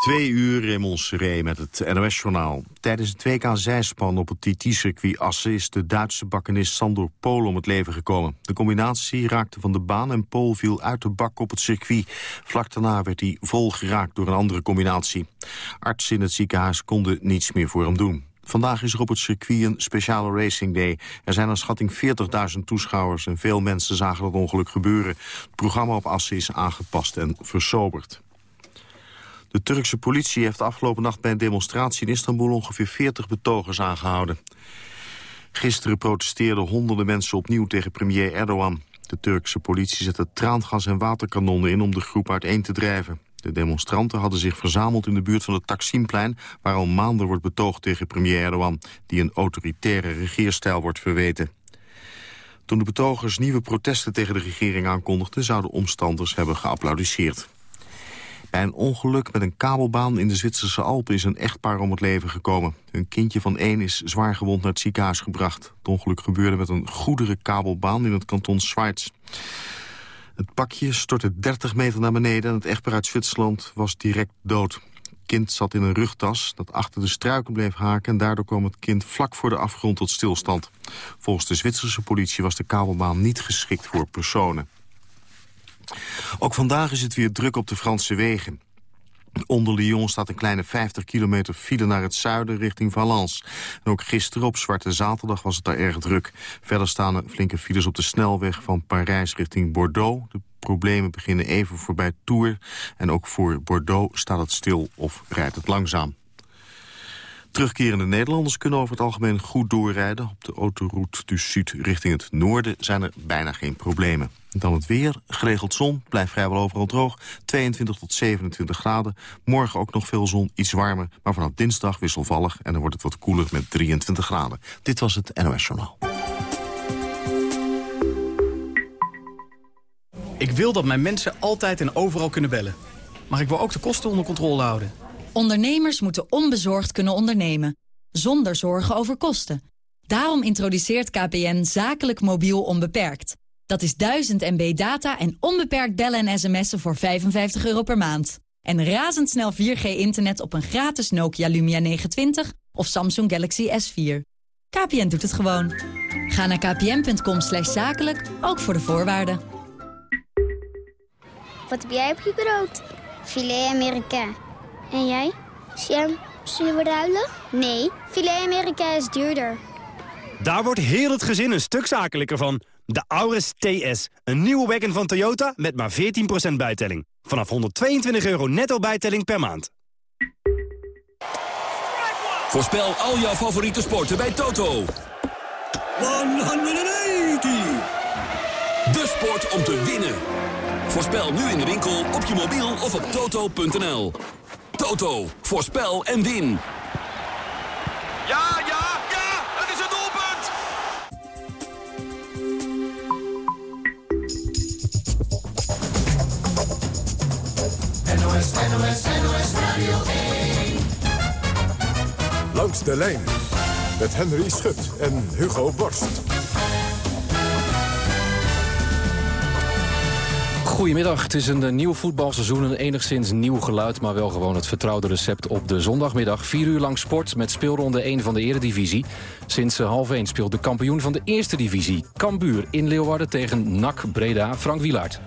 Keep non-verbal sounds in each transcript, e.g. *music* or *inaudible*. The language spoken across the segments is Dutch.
Twee uur in Seré met het NOS-journaal. Tijdens het WK zijspan op het TT-circuit Assen... is de Duitse bakkenist Sandor Pool om het leven gekomen. De combinatie raakte van de baan en Pool viel uit de bak op het circuit. Vlak daarna werd hij vol geraakt door een andere combinatie. Artsen in het ziekenhuis konden niets meer voor hem doen. Vandaag is er op het circuit een speciale racing day. Er zijn een schatting 40.000 toeschouwers en veel mensen zagen dat ongeluk gebeuren. Het programma op Assen is aangepast en versoberd. De Turkse politie heeft afgelopen nacht bij een demonstratie in Istanbul ongeveer 40 betogers aangehouden. Gisteren protesteerden honderden mensen opnieuw tegen premier Erdogan. De Turkse politie zette traangas en waterkanonnen in om de groep uiteen te drijven. De demonstranten hadden zich verzameld in de buurt van het Taksimplein... waar al maanden wordt betoogd tegen premier Erdogan... die een autoritaire regeerstijl wordt verweten. Toen de betogers nieuwe protesten tegen de regering aankondigden... zouden omstanders hebben geapplaudisseerd. Een ongeluk met een kabelbaan in de Zwitserse Alpen is een echtpaar om het leven gekomen. Hun kindje van één is zwaar gewond naar het ziekenhuis gebracht. Het ongeluk gebeurde met een goederenkabelbaan in het kanton Schweiz. Het pakje stortte 30 meter naar beneden en het echtpaar uit Zwitserland was direct dood. Het kind zat in een rugtas dat achter de struiken bleef haken... en daardoor kwam het kind vlak voor de afgrond tot stilstand. Volgens de Zwitserse politie was de kabelbaan niet geschikt voor personen. Ook vandaag is het weer druk op de Franse wegen. Onder Lyon staat een kleine 50 kilometer file naar het zuiden richting Valence. En ook gisteren op Zwarte Zaterdag was het daar erg druk. Verder staan er flinke files op de snelweg van Parijs richting Bordeaux. De problemen beginnen even voorbij Tours. En ook voor Bordeaux staat het stil of rijdt het langzaam. Terugkerende Nederlanders kunnen over het algemeen goed doorrijden. Op de autoroute du Sud richting het noorden zijn er bijna geen problemen. Dan het weer, geregeld zon, blijft vrijwel overal droog. 22 tot 27 graden. Morgen ook nog veel zon, iets warmer. Maar vanaf dinsdag wisselvallig en dan wordt het wat koeler met 23 graden. Dit was het NOS Journaal. Ik wil dat mijn mensen altijd en overal kunnen bellen. Maar ik wil ook de kosten onder controle houden. Ondernemers moeten onbezorgd kunnen ondernemen. Zonder zorgen over kosten. Daarom introduceert KPN zakelijk mobiel onbeperkt. Dat is 1000 MB data en onbeperkt bellen en sms'en voor 55 euro per maand. En razendsnel 4G-internet op een gratis Nokia Lumia 920 of Samsung Galaxy S4. KPN doet het gewoon. Ga naar kpn.com slash zakelijk, ook voor de voorwaarden. Wat heb jij op je brood? Filet Amerika. En jij? Sam, zullen we ruilen? Nee, filet Amerika is duurder. Daar wordt heel het gezin een stuk zakelijker van. De Auris TS. Een nieuwe wagon van Toyota met maar 14% bijtelling. Vanaf 122 euro netto bijtelling per maand. Voorspel al jouw favoriete sporten bij Toto. 180! De sport om te winnen. Voorspel nu in de winkel, op je mobiel of op toto.nl. Toto, voorspel en win. Ja, ja, ja, het is een doelpunt! NOS, NOS, NOS Radio 1. Langs de lijn met Henry Schut en Hugo Borst. Goedemiddag, het is een eh, nieuw voetbalseizoen, een enigszins nieuw geluid... maar wel gewoon het vertrouwde recept op de zondagmiddag. Vier uur lang sport met speelronde 1 van de eredivisie. Sinds eh, half 1 speelt de kampioen van de eerste divisie. Cambuur in Leeuwarden tegen NAC Breda, Frank Wielaert.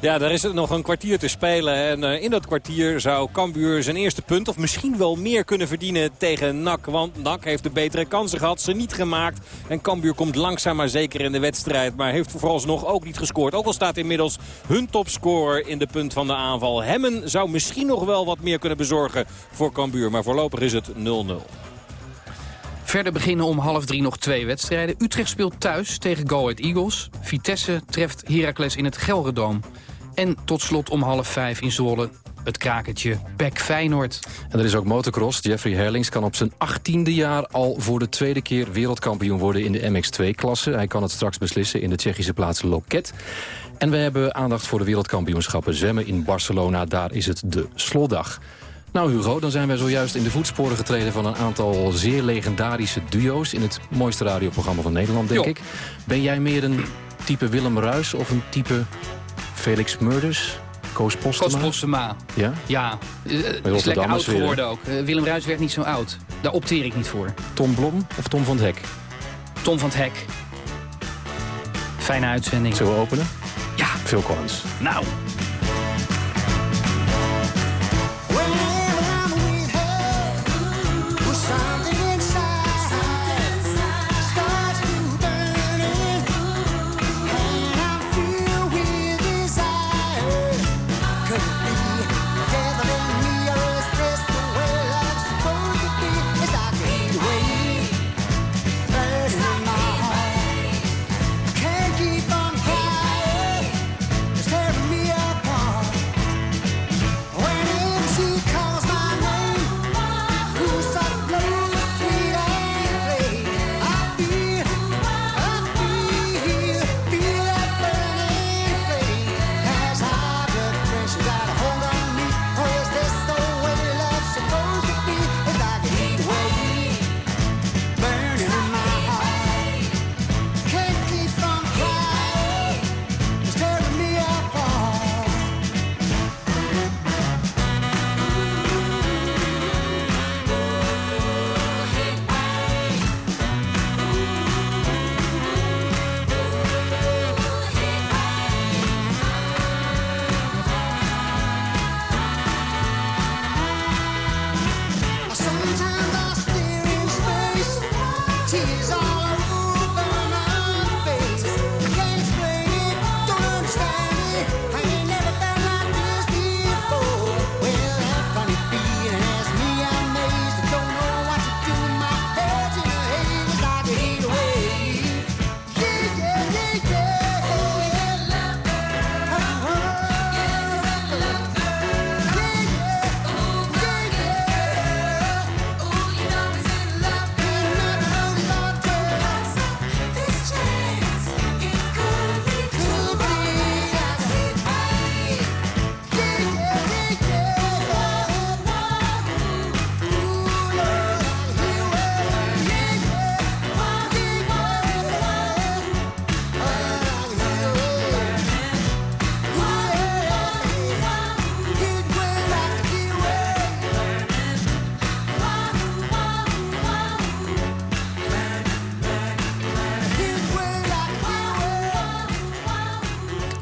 Ja, daar is het nog een kwartier te spelen. En uh, in dat kwartier zou Cambuur zijn eerste punt... of misschien wel meer kunnen verdienen tegen NAC. Want NAC heeft de betere kansen gehad, ze niet gemaakt. En Cambuur komt langzaam maar zeker in de wedstrijd. Maar heeft vooralsnog ook niet gescoord. Ook al staat inmiddels hun topscorer in de punt van de aanval. Hemmen zou misschien nog wel wat meer kunnen bezorgen voor Cambuur. Maar voorlopig is het 0-0. Verder beginnen om half drie nog twee wedstrijden. Utrecht speelt thuis tegen Go Ahead Eagles. Vitesse treft Heracles in het Gelredoom. En tot slot om half vijf in Zwolle het krakertje Beck Feyenoord. En er is ook motocross. Jeffrey Herlings kan op zijn achttiende jaar al voor de tweede keer wereldkampioen worden in de MX2-klasse. Hij kan het straks beslissen in de Tsjechische plaats Loket. En we hebben aandacht voor de wereldkampioenschappen zwemmen in Barcelona. Daar is het de slotdag. Nou Hugo, dan zijn wij zojuist in de voetsporen getreden... van een aantal zeer legendarische duo's... in het mooiste radioprogramma van Nederland, denk ik. Ben jij meer een type Willem Ruis of een type Felix Murders? Koos Postema? Koos Postema. Ja? Ja, uh, is lekker oud geworden ook. Uh, Willem Ruijs werd niet zo oud. Daar opteer ik niet voor. Tom Blom of Tom van het Hek? Tom van het Hek. Fijne uitzending. Zullen we openen? Ja. Phil Collins. Nou.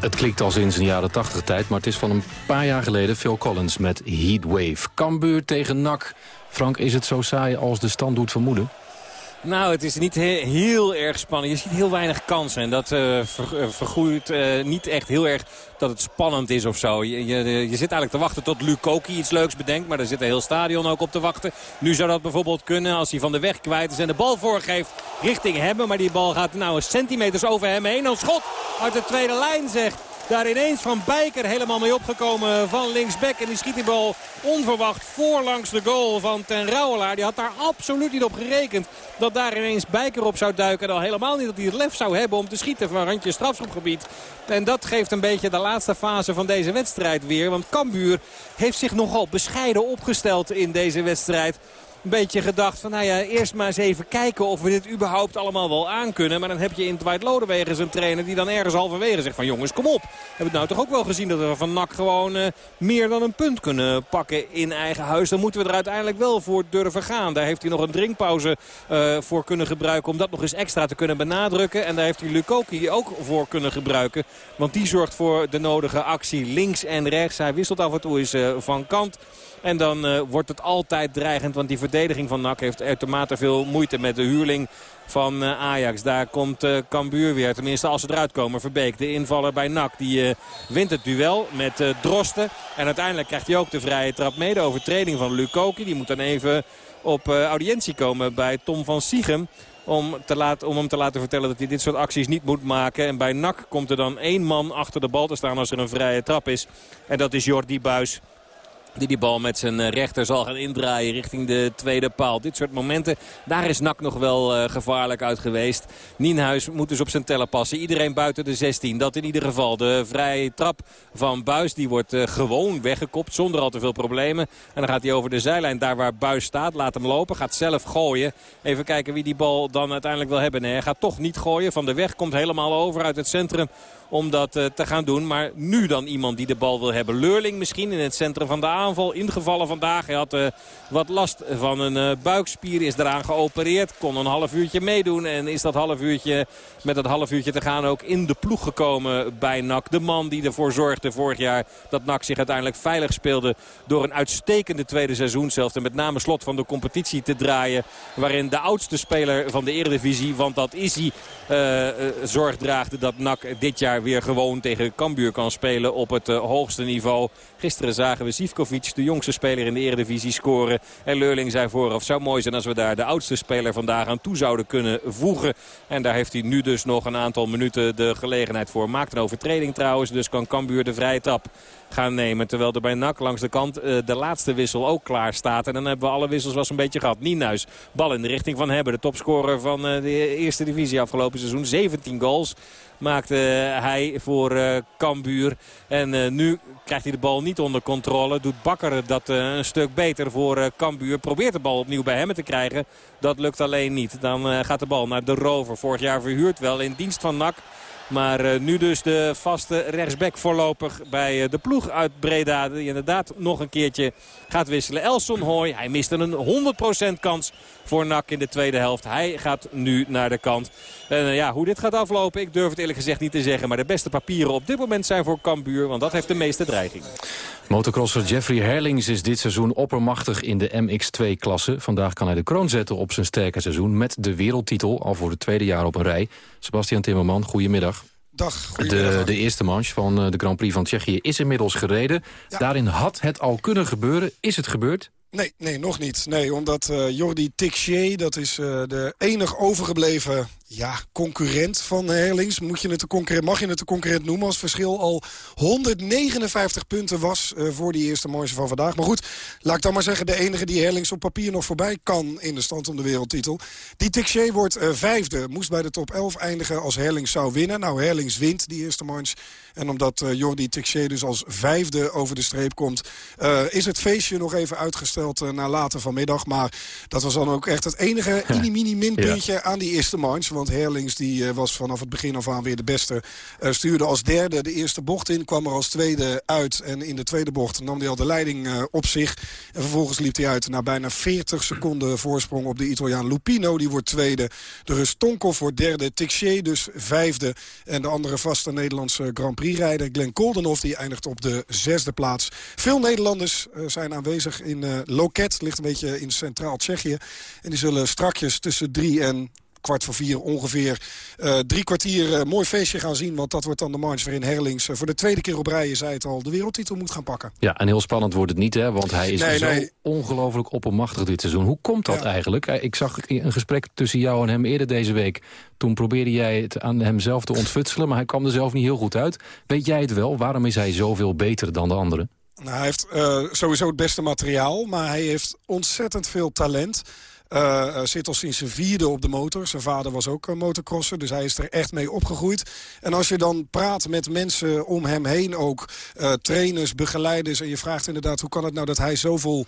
Het klinkt al sinds een jaren 80 tijd, maar het is van een paar jaar geleden Phil Collins met Heatwave. Cambuur tegen NAC. Frank, is het zo saai als de stand doet vermoeden? Nou, het is niet heel erg spannend. Je ziet heel weinig kansen. En dat uh, ver, vergroeit uh, niet echt heel erg dat het spannend is of zo. Je, je, zit eigenlijk te wachten tot Lukoki iets leuks bedenkt. Maar daar zit een heel stadion ook op te wachten. Nu zou dat bijvoorbeeld kunnen als hij van de weg kwijt is en de bal voorgeeft richting hem. Maar die bal gaat nou een centimeters over hem heen. Een schot uit de tweede lijn zegt. Daar ineens van Bijker helemaal mee opgekomen van linksback. En die schiet die bal onverwacht voorlangs de goal van Ten Rouwelaar. Die had daar absoluut niet op gerekend dat daar ineens Bijker op zou duiken. En al helemaal niet dat hij het lef zou hebben om te schieten van randje strafschopgebied. En dat geeft een beetje de laatste fase van deze wedstrijd weer. Want Cambuur heeft zich nogal bescheiden opgesteld in deze wedstrijd een beetje gedacht van nou ja, eerst maar eens even kijken of we dit überhaupt allemaal wel aankunnen. Maar dan heb je in Dwight Lodewegen zijn trainer die dan ergens halverwege zegt van jongens kom op. We hebben het nou toch ook wel gezien dat we van NAC gewoon uh, meer dan een punt kunnen pakken in eigen huis. Dan moeten we er uiteindelijk wel voor durven gaan. Daar heeft hij nog een drinkpauze uh, voor kunnen gebruiken om dat nog eens extra te kunnen benadrukken. En daar heeft hij Lukoki ook voor kunnen gebruiken. Want die zorgt voor de nodige actie links en rechts. Hij wisselt af en toe eens uh, van kant. En dan uh, wordt het altijd dreigend. Want die verdediging van NAC heeft uitermate veel moeite met de huurling van uh, Ajax. Daar komt uh, Cambuur weer. Tenminste als ze eruit komen. Verbeek, de invaller bij NAC. Die wint het duel met Drosten. En uiteindelijk krijgt hij ook de vrije trap mee. De overtreding van Lukoki. Die moet dan even op audiëntie komen bij Tom van Siegem. Om, te om hem te laten vertellen dat hij dit soort acties niet moet maken. En bij NAC komt er dan één man achter de bal te staan als er een vrije trap is. En dat is Jordi Buis. Die die bal met zijn rechter zal gaan indraaien richting de tweede paal. Dit soort momenten, daar is Nak nog wel gevaarlijk uit geweest. Nienhuis moet dus op zijn teller passen. Iedereen buiten de 16. Dat in ieder geval. De vrije trap van Buis, die wordt gewoon weggekopt zonder al te veel problemen. En dan gaat hij over de zijlijn daar waar Buis staat. Laat hem lopen, gaat zelf gooien. Even kijken wie die bal dan uiteindelijk wil hebben. Nee, hij gaat toch niet gooien. Van de weg komt helemaal over uit het centrum om dat te gaan doen. Maar nu dan iemand die de bal wil hebben. Leurling misschien in het centrum van de aanval. Ingevallen vandaag. Hij had uh, wat last van een uh, buikspier. Is eraan geopereerd. Kon een half uurtje meedoen. En is dat half uurtje met dat half uurtje te gaan ook in de ploeg gekomen bij NAC. De man die ervoor zorgde vorig jaar dat NAC zich uiteindelijk veilig speelde. Door een uitstekende tweede seizoen zelfs. En met name slot van de competitie te draaien. Waarin de oudste speler van de Eredivisie. Want dat is hij. zorg draagde dat NAC dit jaar weer gewoon tegen Cambuur kan spelen op het hoogste niveau. Gisteren zagen we Sivkovic, de jongste speler in de eredivisie, scoren. En Leurling zei vooraf, zou mooi zijn als we daar de oudste speler vandaag aan toe zouden kunnen voegen. En daar heeft hij nu dus nog een aantal minuten de gelegenheid voor. Maakt een overtreding trouwens, dus kan Cambuur de vrije tap gaan nemen. Terwijl er bij NAC langs de kant uh, de laatste wissel ook klaar staat. En dan hebben we alle wissels wel een beetje gehad. Nienhuis, bal in de richting van Hebben. De topscorer van uh, de eerste divisie afgelopen seizoen. 17 goals maakte hij voor uh, Cambuur. En nu krijgt hij de bal niet onder controle. Doet Bakker dat een stuk beter voor Cambuur. Probeert de bal opnieuw bij hem te krijgen. Dat lukt alleen niet. Dan gaat de bal naar de rover. Vorig jaar verhuurd wel in dienst van NAC. Maar uh, nu dus de vaste rechtsback voorlopig bij uh, de ploeg uit Breda. Die inderdaad nog een keertje gaat wisselen. Elson Hooy, hij miste een 100% kans voor NAC in de tweede helft. Hij gaat nu naar de kant. En uh, ja, hoe dit gaat aflopen, ik durf het eerlijk gezegd niet te zeggen. Maar de beste papieren op dit moment zijn voor Cambuur. Want dat heeft de meeste dreiging. Motocrosser Jeffrey Herlings is dit seizoen oppermachtig in de MX2-klasse. Vandaag kan hij de kroon zetten op zijn sterke seizoen met de wereldtitel. Al voor het tweede jaar op een rij. Sebastian Timmerman, goedemiddag. Dag, de, de, eerste manche van de Grand Prix van Tsjechië is inmiddels gereden. Ja. Daarin had het al kunnen gebeuren. Is het gebeurd? Nee, nee, nog niet. Nee, omdat uh, Jordi Tixier, dat is uh, de enig overgebleven ja, concurrent van Herlings. Moet je het de concurrent, mag je het de concurrent noemen als verschil al 159 punten was uh, voor die eerste mooiste van vandaag. Maar goed, laat ik dan maar zeggen, de enige die Herlings op papier nog voorbij kan in de stand om de wereldtitel. Die Tixier wordt vijfde, moest bij de top 11 eindigen als Herlings zou winnen. Nou, Herlings wint die eerste manche. En omdat uh, Jordi Tixier dus als vijfde over de streep komt... is het feestje nog even uitgesteld naar later vanmiddag. Maar dat was dan ook echt het enige mini-mini *laughs* minpuntje ja. aan die eerste manche want Herlings die, was vanaf het begin af aan weer de beste. Stuurde als derde de eerste bocht in, kwam er als tweede uit. En in de tweede bocht nam hij al de leiding op zich. En vervolgens liep hij uit naar bijna 40 seconden voorsprong op de Italiaan Lupino. Die wordt tweede. De Rus Tonkov wordt derde. Tixier dus vijfde. En de andere vaste Nederlandse Grand Prix-rijder Glenn Koldenhoff die eindigt op de zesde plaats. Veel Nederlanders zijn aanwezig in Loket. Ligt een beetje in centraal Tsjechië. En die zullen strakjes tussen drie en kwart voor vier ongeveer uh, drie kwartier uh, mooi feestje gaan zien. Want dat wordt dan de march waarin Herlings uh, voor de tweede keer op rij, je zei het al, de wereldtitel moet gaan pakken. Ja, en heel spannend wordt het niet, hè? Want hij is nee, zo nee. ongelooflijk oppermachtig dit seizoen. Hoe komt dat ja. eigenlijk? Ik zag een gesprek tussen jou en hem eerder deze week. Toen probeerde jij het aan hem zelf te ontfutselen, maar hij kwam er zelf niet heel goed uit. Weet jij het wel? Waarom is hij zoveel beter dan de anderen? Nou, hij heeft sowieso het beste materiaal, maar hij heeft ontzettend veel talent. Uh, zit al sinds zijn vierde op de motor. Zijn vader was ook uh, motocrosser, dus hij is er echt mee opgegroeid. En als je dan praat met mensen om hem heen ook, uh, trainers, begeleiders... en je vraagt inderdaad hoe kan het nou dat hij zoveel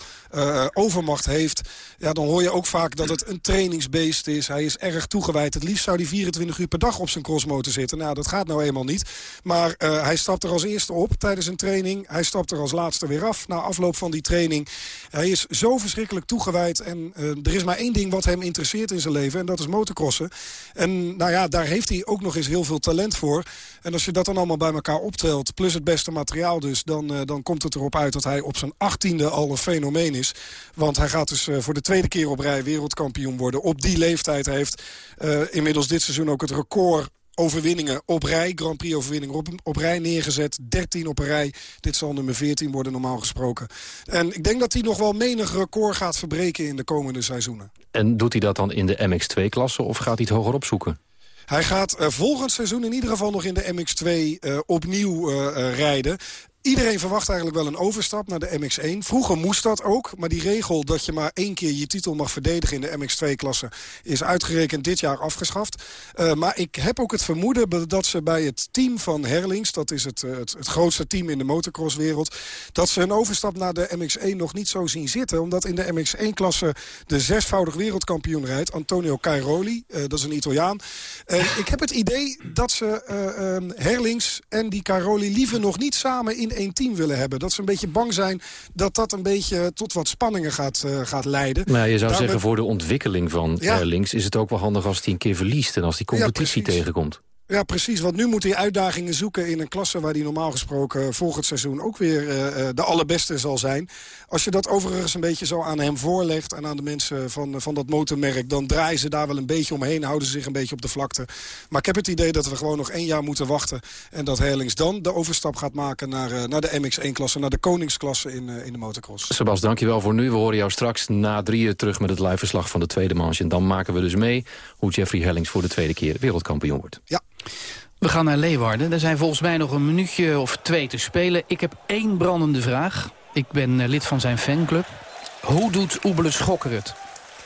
overmacht heeft... Ja, dan hoor je ook vaak dat het een trainingsbeest is. Hij is erg toegewijd. Het liefst zou hij 24 uur per dag op zijn crossmotor zitten. Nou, dat gaat nou eenmaal niet. Maar hij stapt er als eerste op tijdens een training. Hij stapt er als laatste weer af na afloop van die training. Hij is zo verschrikkelijk toegewijd en er is maar één ding wat hem interesseert in zijn leven. En dat is motocrossen. En nou ja, daar heeft hij ook nog eens heel veel talent voor. En als je dat dan allemaal bij elkaar optelt, plus het beste materiaal dus... dan, uh, dan komt het erop uit dat hij op zijn achttiende al een fenomeen is. Want hij gaat dus uh, voor de tweede keer op rij wereldkampioen worden. Op die leeftijd heeft uh, inmiddels dit seizoen ook het record overwinningen op rij. Grand Prix overwinningen op, op rij neergezet. 13 op een rij. Dit zal nummer 14 worden normaal gesproken. En ik denk dat hij nog wel menig record gaat verbreken in de komende seizoenen. En doet hij dat dan in de MX2-klasse of gaat hij het hoger opzoeken? Hij gaat uh, volgend seizoen in ieder geval nog in de MX2 uh, opnieuw uh, rijden. Iedereen verwacht eigenlijk wel een overstap naar de MX1. Vroeger moest dat ook, maar die regel dat je maar één keer je titel mag verdedigen in de MX2-klasse is uitgerekend dit jaar afgeschaft. Uh, maar ik heb ook het vermoeden dat ze bij het team van Herlings, dat is het, het, het grootste team in de motocrosswereld, dat ze een overstap naar de MX1 nog niet zo zien zitten. Omdat in de MX1-klasse de zesvoudig wereldkampioen rijdt, Antonio Cairoli, uh, dat is een Italiaan. Ik heb het idee dat ze Herlings en die Cairoli liever nog niet samen in één team willen hebben. Dat ze een beetje bang zijn dat dat een beetje tot wat spanningen gaat, uh, gaat leiden. Maar je zou zeggen voor de ontwikkeling van ja. Erlings... is het ook wel handig als hij een keer verliest en als die competitie ja, tegenkomt. Ja, precies. Want nu moet hij uitdagingen zoeken in een klasse... waar hij normaal gesproken volgend seizoen ook weer uh, de allerbeste zal zijn. Als je dat overigens een beetje zo aan hem voorlegt... en aan de mensen van, van dat motormerk... dan draaien ze daar wel een beetje omheen, houden ze zich een beetje op de vlakte. Maar ik heb het idee dat we gewoon nog één jaar moeten wachten... en dat Herlings dan de overstap gaat maken naar, uh, naar de MX1-klasse... naar de koningsklasse in, uh, in de motocross. Sebas, dankjewel voor nu. We horen jou straks na drieën terug met het liveverslag van de tweede manche. En dan maken we dus mee hoe Jeffrey Herlings voor de tweede keer wereldkampioen wordt. Ja. We gaan naar Leeuwarden. Er zijn volgens mij nog een minuutje of twee te spelen. Ik heb één brandende vraag. Ik ben lid van zijn fanclub. Hoe doet Oebele Schokker het?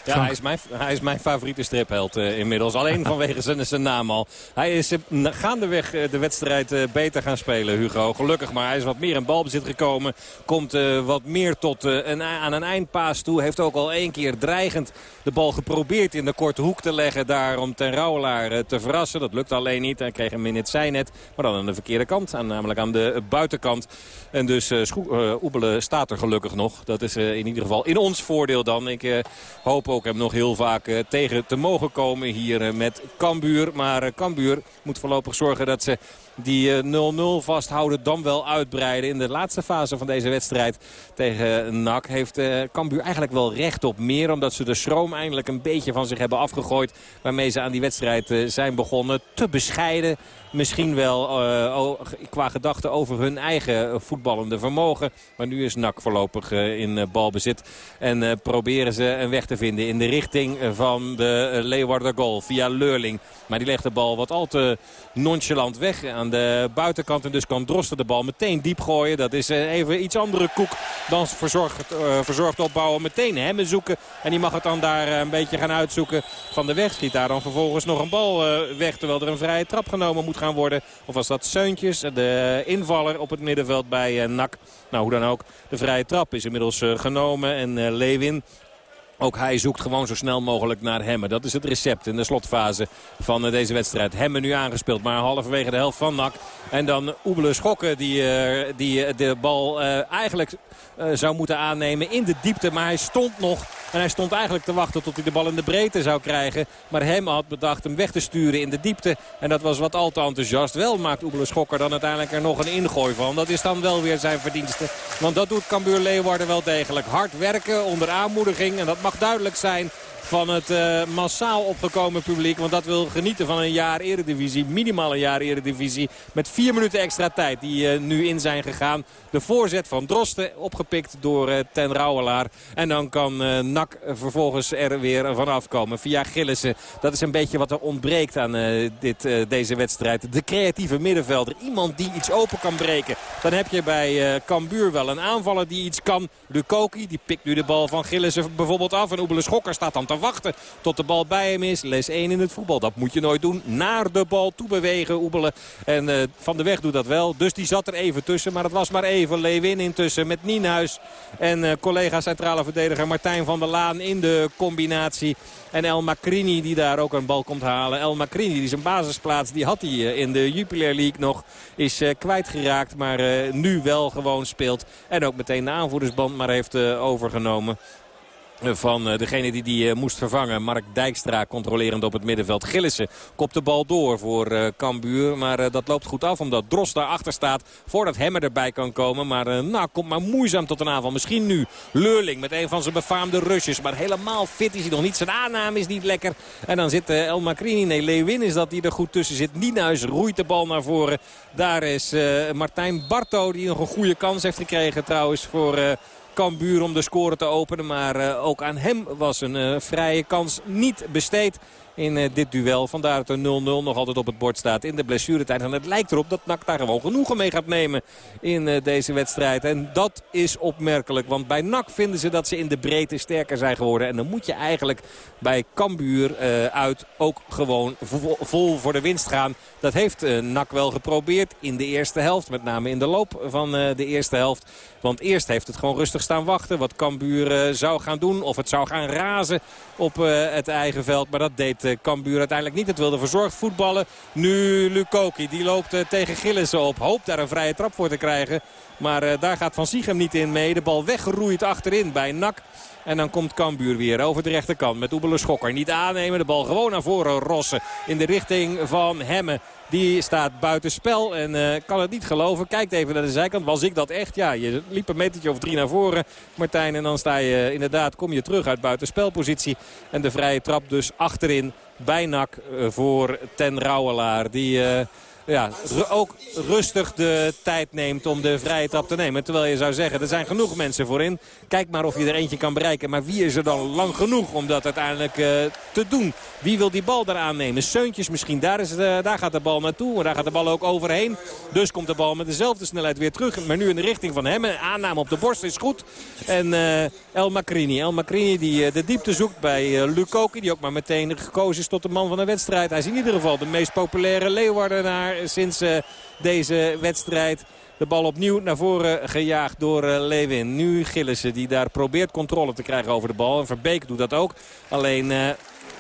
Ja, hij is, mijn, hij is mijn favoriete stripheld uh, inmiddels. Alleen *laughs* vanwege zijn, zijn naam al. Hij is uh, gaandeweg uh, de wedstrijd beter gaan spelen, Hugo. Gelukkig, maar hij is wat meer in balbezit gekomen. Komt wat meer tot, een, aan een eindpaas toe. Heeft ook al één keer dreigend de bal geprobeerd in de korte hoek te leggen. Daar om ten Rouwelaar te verrassen. Dat lukt alleen niet. Hij kreeg hem in het zijnet. Maar dan aan de verkeerde kant. Aan, namelijk aan de buitenkant. En dus Oebele staat er gelukkig nog. Dat is in ieder geval in ons voordeel dan. Ik hoop ook hem nog heel vaak uh, tegen te mogen komen hier uh, met Cambuur. Maar uh, Cambuur moet voorlopig zorgen dat ze die 0-0 vasthouden. Dan wel uitbreiden. In de laatste fase van deze wedstrijd tegen NAC heeft Cambuur eigenlijk wel recht op meer. Omdat ze de schroom eindelijk een beetje van zich hebben afgegooid. Waarmee ze aan die wedstrijd zijn begonnen. Te bescheiden misschien wel qua gedachten over hun eigen voetballende vermogen. Maar nu is NAC voorlopig in balbezit. En proberen ze een weg te vinden in de richting van de Leeuwarder goal via Leurling. Maar die legt de bal wat al te nonchalant weg aan de buitenkant. En dus kan Drosten de bal meteen diep gooien. Dat is even iets andere koek dan verzorgd, verzorgd opbouwen. Meteen hemmen zoeken. En die mag het dan daar een beetje gaan uitzoeken van de weg. Schiet daar dan vervolgens nog een bal weg. Terwijl er een vrije trap genomen moet gaan worden. Of was dat Seuntjes, de invaller op het middenveld bij NAC. Nou, hoe dan ook, de vrije trap is inmiddels genomen. En Lewin ook hij zoekt gewoon zo snel mogelijk naar Hemmen. Dat is het recept in de slotfase van deze wedstrijd. Hemmen nu aangespeeld, maar halverwege de helft van NAC. En dan Oebele Schokken die, uh, die de bal eigenlijk zou moeten aannemen in de diepte. Maar hij stond nog en hij stond eigenlijk te wachten tot hij de bal in de breedte zou krijgen. Maar hem had bedacht hem weg te sturen in de diepte. En dat was wat al te enthousiast. Wel maakt Oebele Schokker dan uiteindelijk er nog een ingooi van. Dat is dan wel weer zijn verdienste. Want dat doet Cambuur Leeuwarden wel degelijk. Hard werken onder aanmoediging. En dat mag duidelijk zijn van het uh, massaal opgekomen publiek. Want dat wil genieten van een jaar eredivisie. Minimaal een jaar eredivisie. Met vier minuten extra tijd die uh, nu in zijn gegaan. De voorzet van Drosten opgepikt door uh, Ten Rouwelaar. En dan kan NAC vervolgens er weer vanaf komen. Via Gillissen. Dat is een beetje wat er ontbreekt aan dit, deze wedstrijd. De creatieve middenvelder. Iemand die iets open kan breken. Dan heb je bij Cambuur wel een aanvaller die iets kan. Lukoki die pikt nu de bal van Gillissen bijvoorbeeld af. En Oebele Schokker staat dan te wachten tot de bal bij hem is. Les 1 in het voetbal. Dat moet je nooit doen. Naar de bal toe bewegen, Oebelen. En uh, Van de Weg doet dat wel. Dus die zat er even tussen. Maar het was maar even. Lewin intussen met Nienhuis. En uh, collega centrale verdediger Martijn van der Laan in de combinatie. En El Macrini die daar ook een bal komt halen. El Macrini die zijn basisplaats die had hij eh, in de Jupiler League nog. Is kwijtgeraakt maar nu wel gewoon speelt. En ook meteen de aanvoerdersband maar heeft overgenomen van eh, degene die die eh, moest vervangen. Mark Dijkstra controlerend op het middenveld. Gillissen kopt de bal door voor uh, Cambuur. Maar dat loopt goed af omdat Dros daarachter staat. Voordat Hemmer erbij kan komen. Maar nou, komt maar moeizaam tot een aanval. Misschien nu Leurling met een van zijn befaamde rushes. Maar helemaal fit is hij nog niet. Zijn aanname is niet lekker. En dan zit El Macrini. Nee, Lewin is dat die er goed tussen zit. Nienhuis roeit de bal naar voren. Daar is Martijn Barto die nog een goede kans heeft gekregen trouwens voor... Cambuur om de score te openen. Maar uh, ook aan hem was een uh, vrije kans niet besteed. In dit duel. Vandaar dat er 0-0 nog altijd op het bord staat in de blessuretijd. En het lijkt erop dat NAC daar gewoon genoegen mee gaat nemen in deze wedstrijd. En dat is opmerkelijk. Want bij NAC vinden ze dat ze in de breedte sterker zijn geworden. En dan moet je eigenlijk bij Cambuur uit ook gewoon vol voor de winst gaan. Dat heeft NAC wel geprobeerd in de eerste helft. Met name in de loop van de eerste helft. Want eerst heeft het gewoon rustig staan wachten. Wat Cambuur zou gaan doen. Of het zou gaan razen op het eigen veld. Maar dat deed Cambuur uiteindelijk niet. Het wilde verzorgd voetballen. Nu Lukoki. Die loopt tegen Gillissen op. Hoopt daar een vrije trap voor te krijgen. Maar daar gaat Van Siegem niet in mee. De bal weggeroeid achterin bij Nak. En dan komt Cambuur weer over de rechterkant met Oebele Schokker. Niet aannemen, de bal gewoon naar voren rossen in de richting van Hemme. Die staat buitenspel en uh, kan het niet geloven. Kijkt even naar de zijkant. Was ik dat echt? Ja, je liep een metertje of drie naar voren, Martijn. En dan sta je inderdaad, kom je terug uit buitenspelpositie. En de vrije trap dus achterin bij Nak uh, voor Ten Rouwelaar. Die... ja, ook rustig de tijd neemt om de vrije trap te nemen. Terwijl je zou zeggen, er zijn genoeg mensen voorin. Kijk maar of je er eentje kan bereiken. Maar wie is er dan lang genoeg om dat uiteindelijk uh, te doen? Wie wil die bal daar aannemen? Seuntjes misschien. Daar, is, uh, daar gaat de bal naartoe. Maar daar gaat de bal ook overheen. Dus komt de bal met dezelfde snelheid weer terug. Maar nu in de richting van hem. Een aanname op de borst is goed. En uh, El Macrini. El Macrini die de diepte zoekt bij Lukoki. Die ook maar meteen gekozen is tot de man van de wedstrijd. Hij is in ieder geval de meest populaire Leeuwardenaar sinds uh, deze wedstrijd. De bal opnieuw naar voren gejaagd door uh, Lewin. Nu Gillissen die daar probeert controle te krijgen over de bal. En Verbeek doet dat ook. Alleen uh,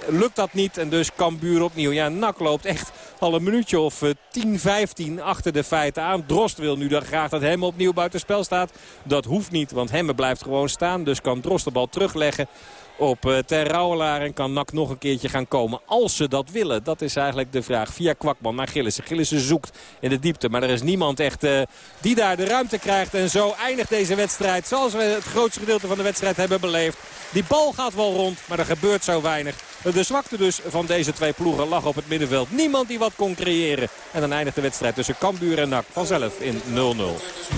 lukt dat niet en dus Cambuur opnieuw. Ja, Nak loopt echt al een minuutje of 10, 15 achter de feiten aan. Drost wil nu dan graag dat Hemme opnieuw buitenspel staat. Dat hoeft niet, want Hemme blijft gewoon staan. Dus kan Drost de bal terugleggen op uh, Ter Rouwelaar. En kan Nak nog een keertje gaan komen als ze dat willen. Dat is eigenlijk de vraag. Via Kwakman naar Gillissen. Gillissen zoekt in de diepte. Maar er is niemand echt uh, die daar de ruimte krijgt. En zo eindigt deze wedstrijd zoals we het grootste gedeelte van de wedstrijd hebben beleefd. Die bal gaat wel rond, maar er gebeurt zo weinig. De zwakte dus van deze twee ploegen lag op het middenveld. Niemand die wat kon creëren. En dan eindigt de wedstrijd tussen Cambuur en NAC vanzelf in 0-0.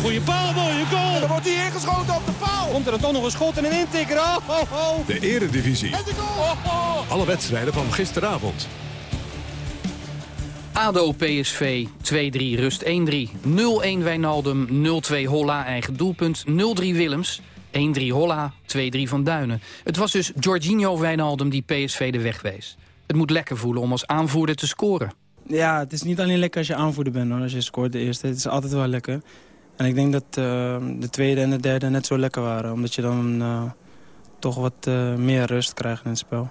Goeie paal, mooie goal. En dan wordt hij ingeschoten op de paal. Komt er dan toch nog een schot en een intikker. Oh, oh, oh. De eredivisie. Alle wedstrijden van gisteravond. ADO PSV 2-3 rust 1-3. 0-1 Wijnaldum, 0-2 Holla eigen doelpunt, 0-3 Willems. 1-3 Holla, 2-3 Van Duinen. Het was dus Jorginho Wijnaldum die PSV de weg wees. Het moet lekker voelen om als aanvoerder te scoren. Ja, het is niet alleen lekker als je aanvoerder bent, hoor, als je scoort de eerste. Het is altijd wel lekker. En ik denk dat uh, de tweede en de derde net zo lekker waren. Omdat je dan uh, toch wat uh, meer rust krijgt in het spel.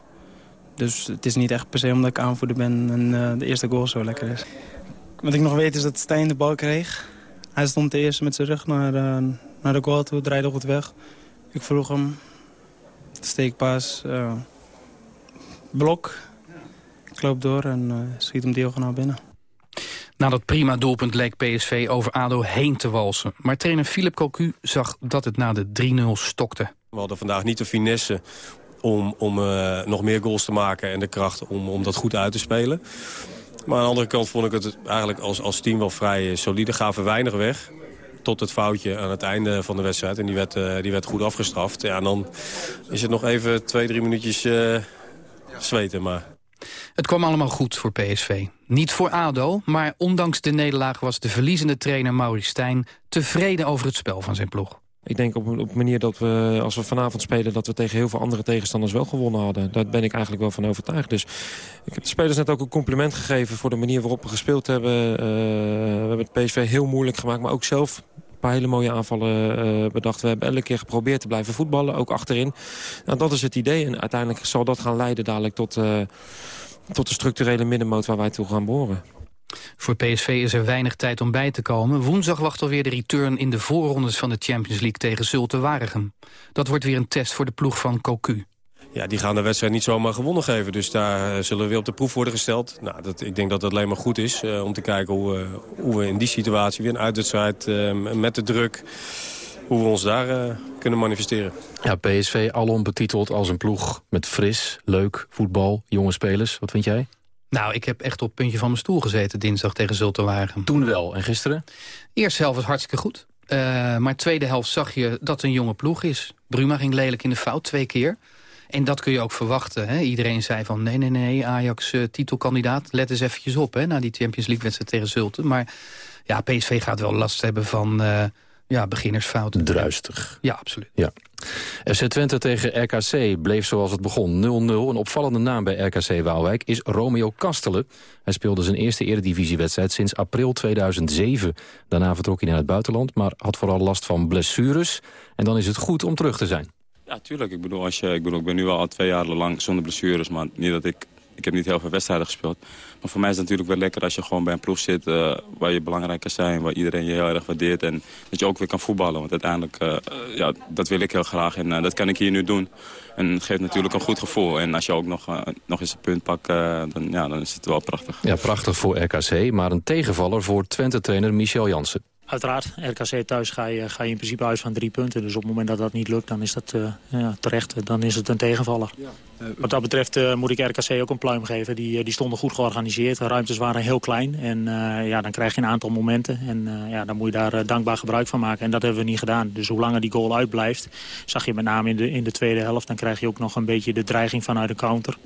Dus het is niet echt per se omdat ik aanvoerder ben en de eerste goal zo lekker is. Wat ik nog weet is dat Stijn de bal kreeg. Hij stond de eerste met zijn rug naar, naar de goal toe, draaide goed weg. Ik vroeg hem, steekpaas, blok. Ik loop door en schiet hem diagonaal binnen. Na dat prima doelpunt leek PSV over ADO heen te walsen. Maar trainer Philip Cocu zag dat het na de 3-0 stokte. We hadden vandaag niet de finesse om, om uh, nog meer goals te maken... en de kracht om, om dat goed uit te spelen. Maar aan de andere kant vond ik het eigenlijk als, als team wel vrij solide. Gaven weinig weg tot het foutje aan het einde van de wedstrijd. En die werd, uh, die werd goed afgestraft. Ja, en dan is het nog even twee, drie minuutjes uh, zweten. Maar... Het kwam allemaal goed voor PSV. Niet voor ADO, maar ondanks de nederlaag was de verliezende trainer Maurice Stijn... tevreden over het spel van zijn ploeg. Ik denk op, op manier dat we, als we vanavond spelen... dat we tegen heel veel andere tegenstanders wel gewonnen hadden. Daar ben ik eigenlijk wel van overtuigd. Dus ik heb de spelers net ook een compliment gegeven... voor de manier waarop we gespeeld hebben. Uh, we hebben het PSV heel moeilijk gemaakt, maar ook zelf een paar hele mooie aanvallen uh, bedacht. We hebben elke keer geprobeerd te blijven voetballen, ook achterin. Nou, dat is het idee en uiteindelijk zal dat gaan leiden dadelijk tot, uh, tot de structurele middenmoot waar wij toe gaan boren. Voor PSV is er weinig tijd om bij te komen. Woensdag wacht alweer de return in de voorrondes van de Champions League tegen Zulte Waregem. Dat wordt weer een test voor de ploeg van Cocu. Ja, die gaan de wedstrijd niet zomaar gewonnen geven. Dus daar zullen we weer op de proef worden gesteld. Nou, dat, ik denk dat dat alleen maar goed is uh, om te kijken hoe, uh, hoe we in die situatie weer een uitwedstrijd uh, met de druk... hoe we ons daar kunnen manifesteren. Ja, PSV alom betiteld als een ploeg met fris, leuk, voetbal, jonge spelers. Wat vind jij? Nou, ik heb echt op het puntje van mijn stoel gezeten dinsdag tegen Zultenwagen. Toen wel. En gisteren? Eerst helft was hartstikke goed. Uh, maar tweede helft zag je dat het een jonge ploeg is. Bruma ging lelijk in de fout, twee keer. En dat kun je ook verwachten. Hè? Iedereen zei van nee, nee, nee, Ajax uh, titelkandidaat. Let eens eventjes op hè, na die Champions League wedstrijd tegen Zulten. Maar ja, PSV gaat wel last hebben van uh, ja, beginnersfouten. Druistig. Ja, absoluut. Ja. FC Twente tegen RKC bleef zoals het begon 0-0. Een opvallende naam bij RKC Waalwijk is Romeo Kastelen. Hij speelde zijn eerste eredivisiewedstrijd sinds april 2007. Daarna vertrok hij naar het buitenland, maar had vooral last van blessures. En dan is het goed om terug te zijn. Ja, tuurlijk. Ik bedoel, als je, ik, bedoel, ik ben nu al twee jaar lang zonder blessures. Maar niet dat ik... Ik heb niet heel veel wedstrijden gespeeld. Maar voor mij is het natuurlijk wel lekker als je gewoon bij een ploeg zit... Uh, waar je belangrijk kan zijn, waar iedereen je heel erg waardeert... en dat je ook weer kan voetballen. Want uiteindelijk, uh, ja, dat wil ik heel graag en uh, dat kan ik hier nu doen. En het geeft natuurlijk een goed gevoel. En als je ook nog, nog eens een punt pakt, dan, ja, dan is het wel prachtig. Ja, prachtig voor RKC, maar een tegenvaller voor Twente-trainer Michel Jansen. Uiteraard, RKC thuis ga je, ga je in principe uit van drie punten. Dus op het moment dat dat niet lukt, dan is dat uh, ja, terecht. Dan is het een tegenvaller. Ja. Uh, Wat dat betreft uh, moet ik RKC ook een pluim geven. Die, die stonden goed georganiseerd. De ruimtes waren heel klein. En ja, dan krijg je een aantal momenten. En ja, dan moet je daar dankbaar gebruik van maken. En dat hebben we niet gedaan. Dus hoe langer die goal uitblijft, zag je met name in de, in de tweede helft... dan krijg je ook nog een beetje de dreiging vanuit de counter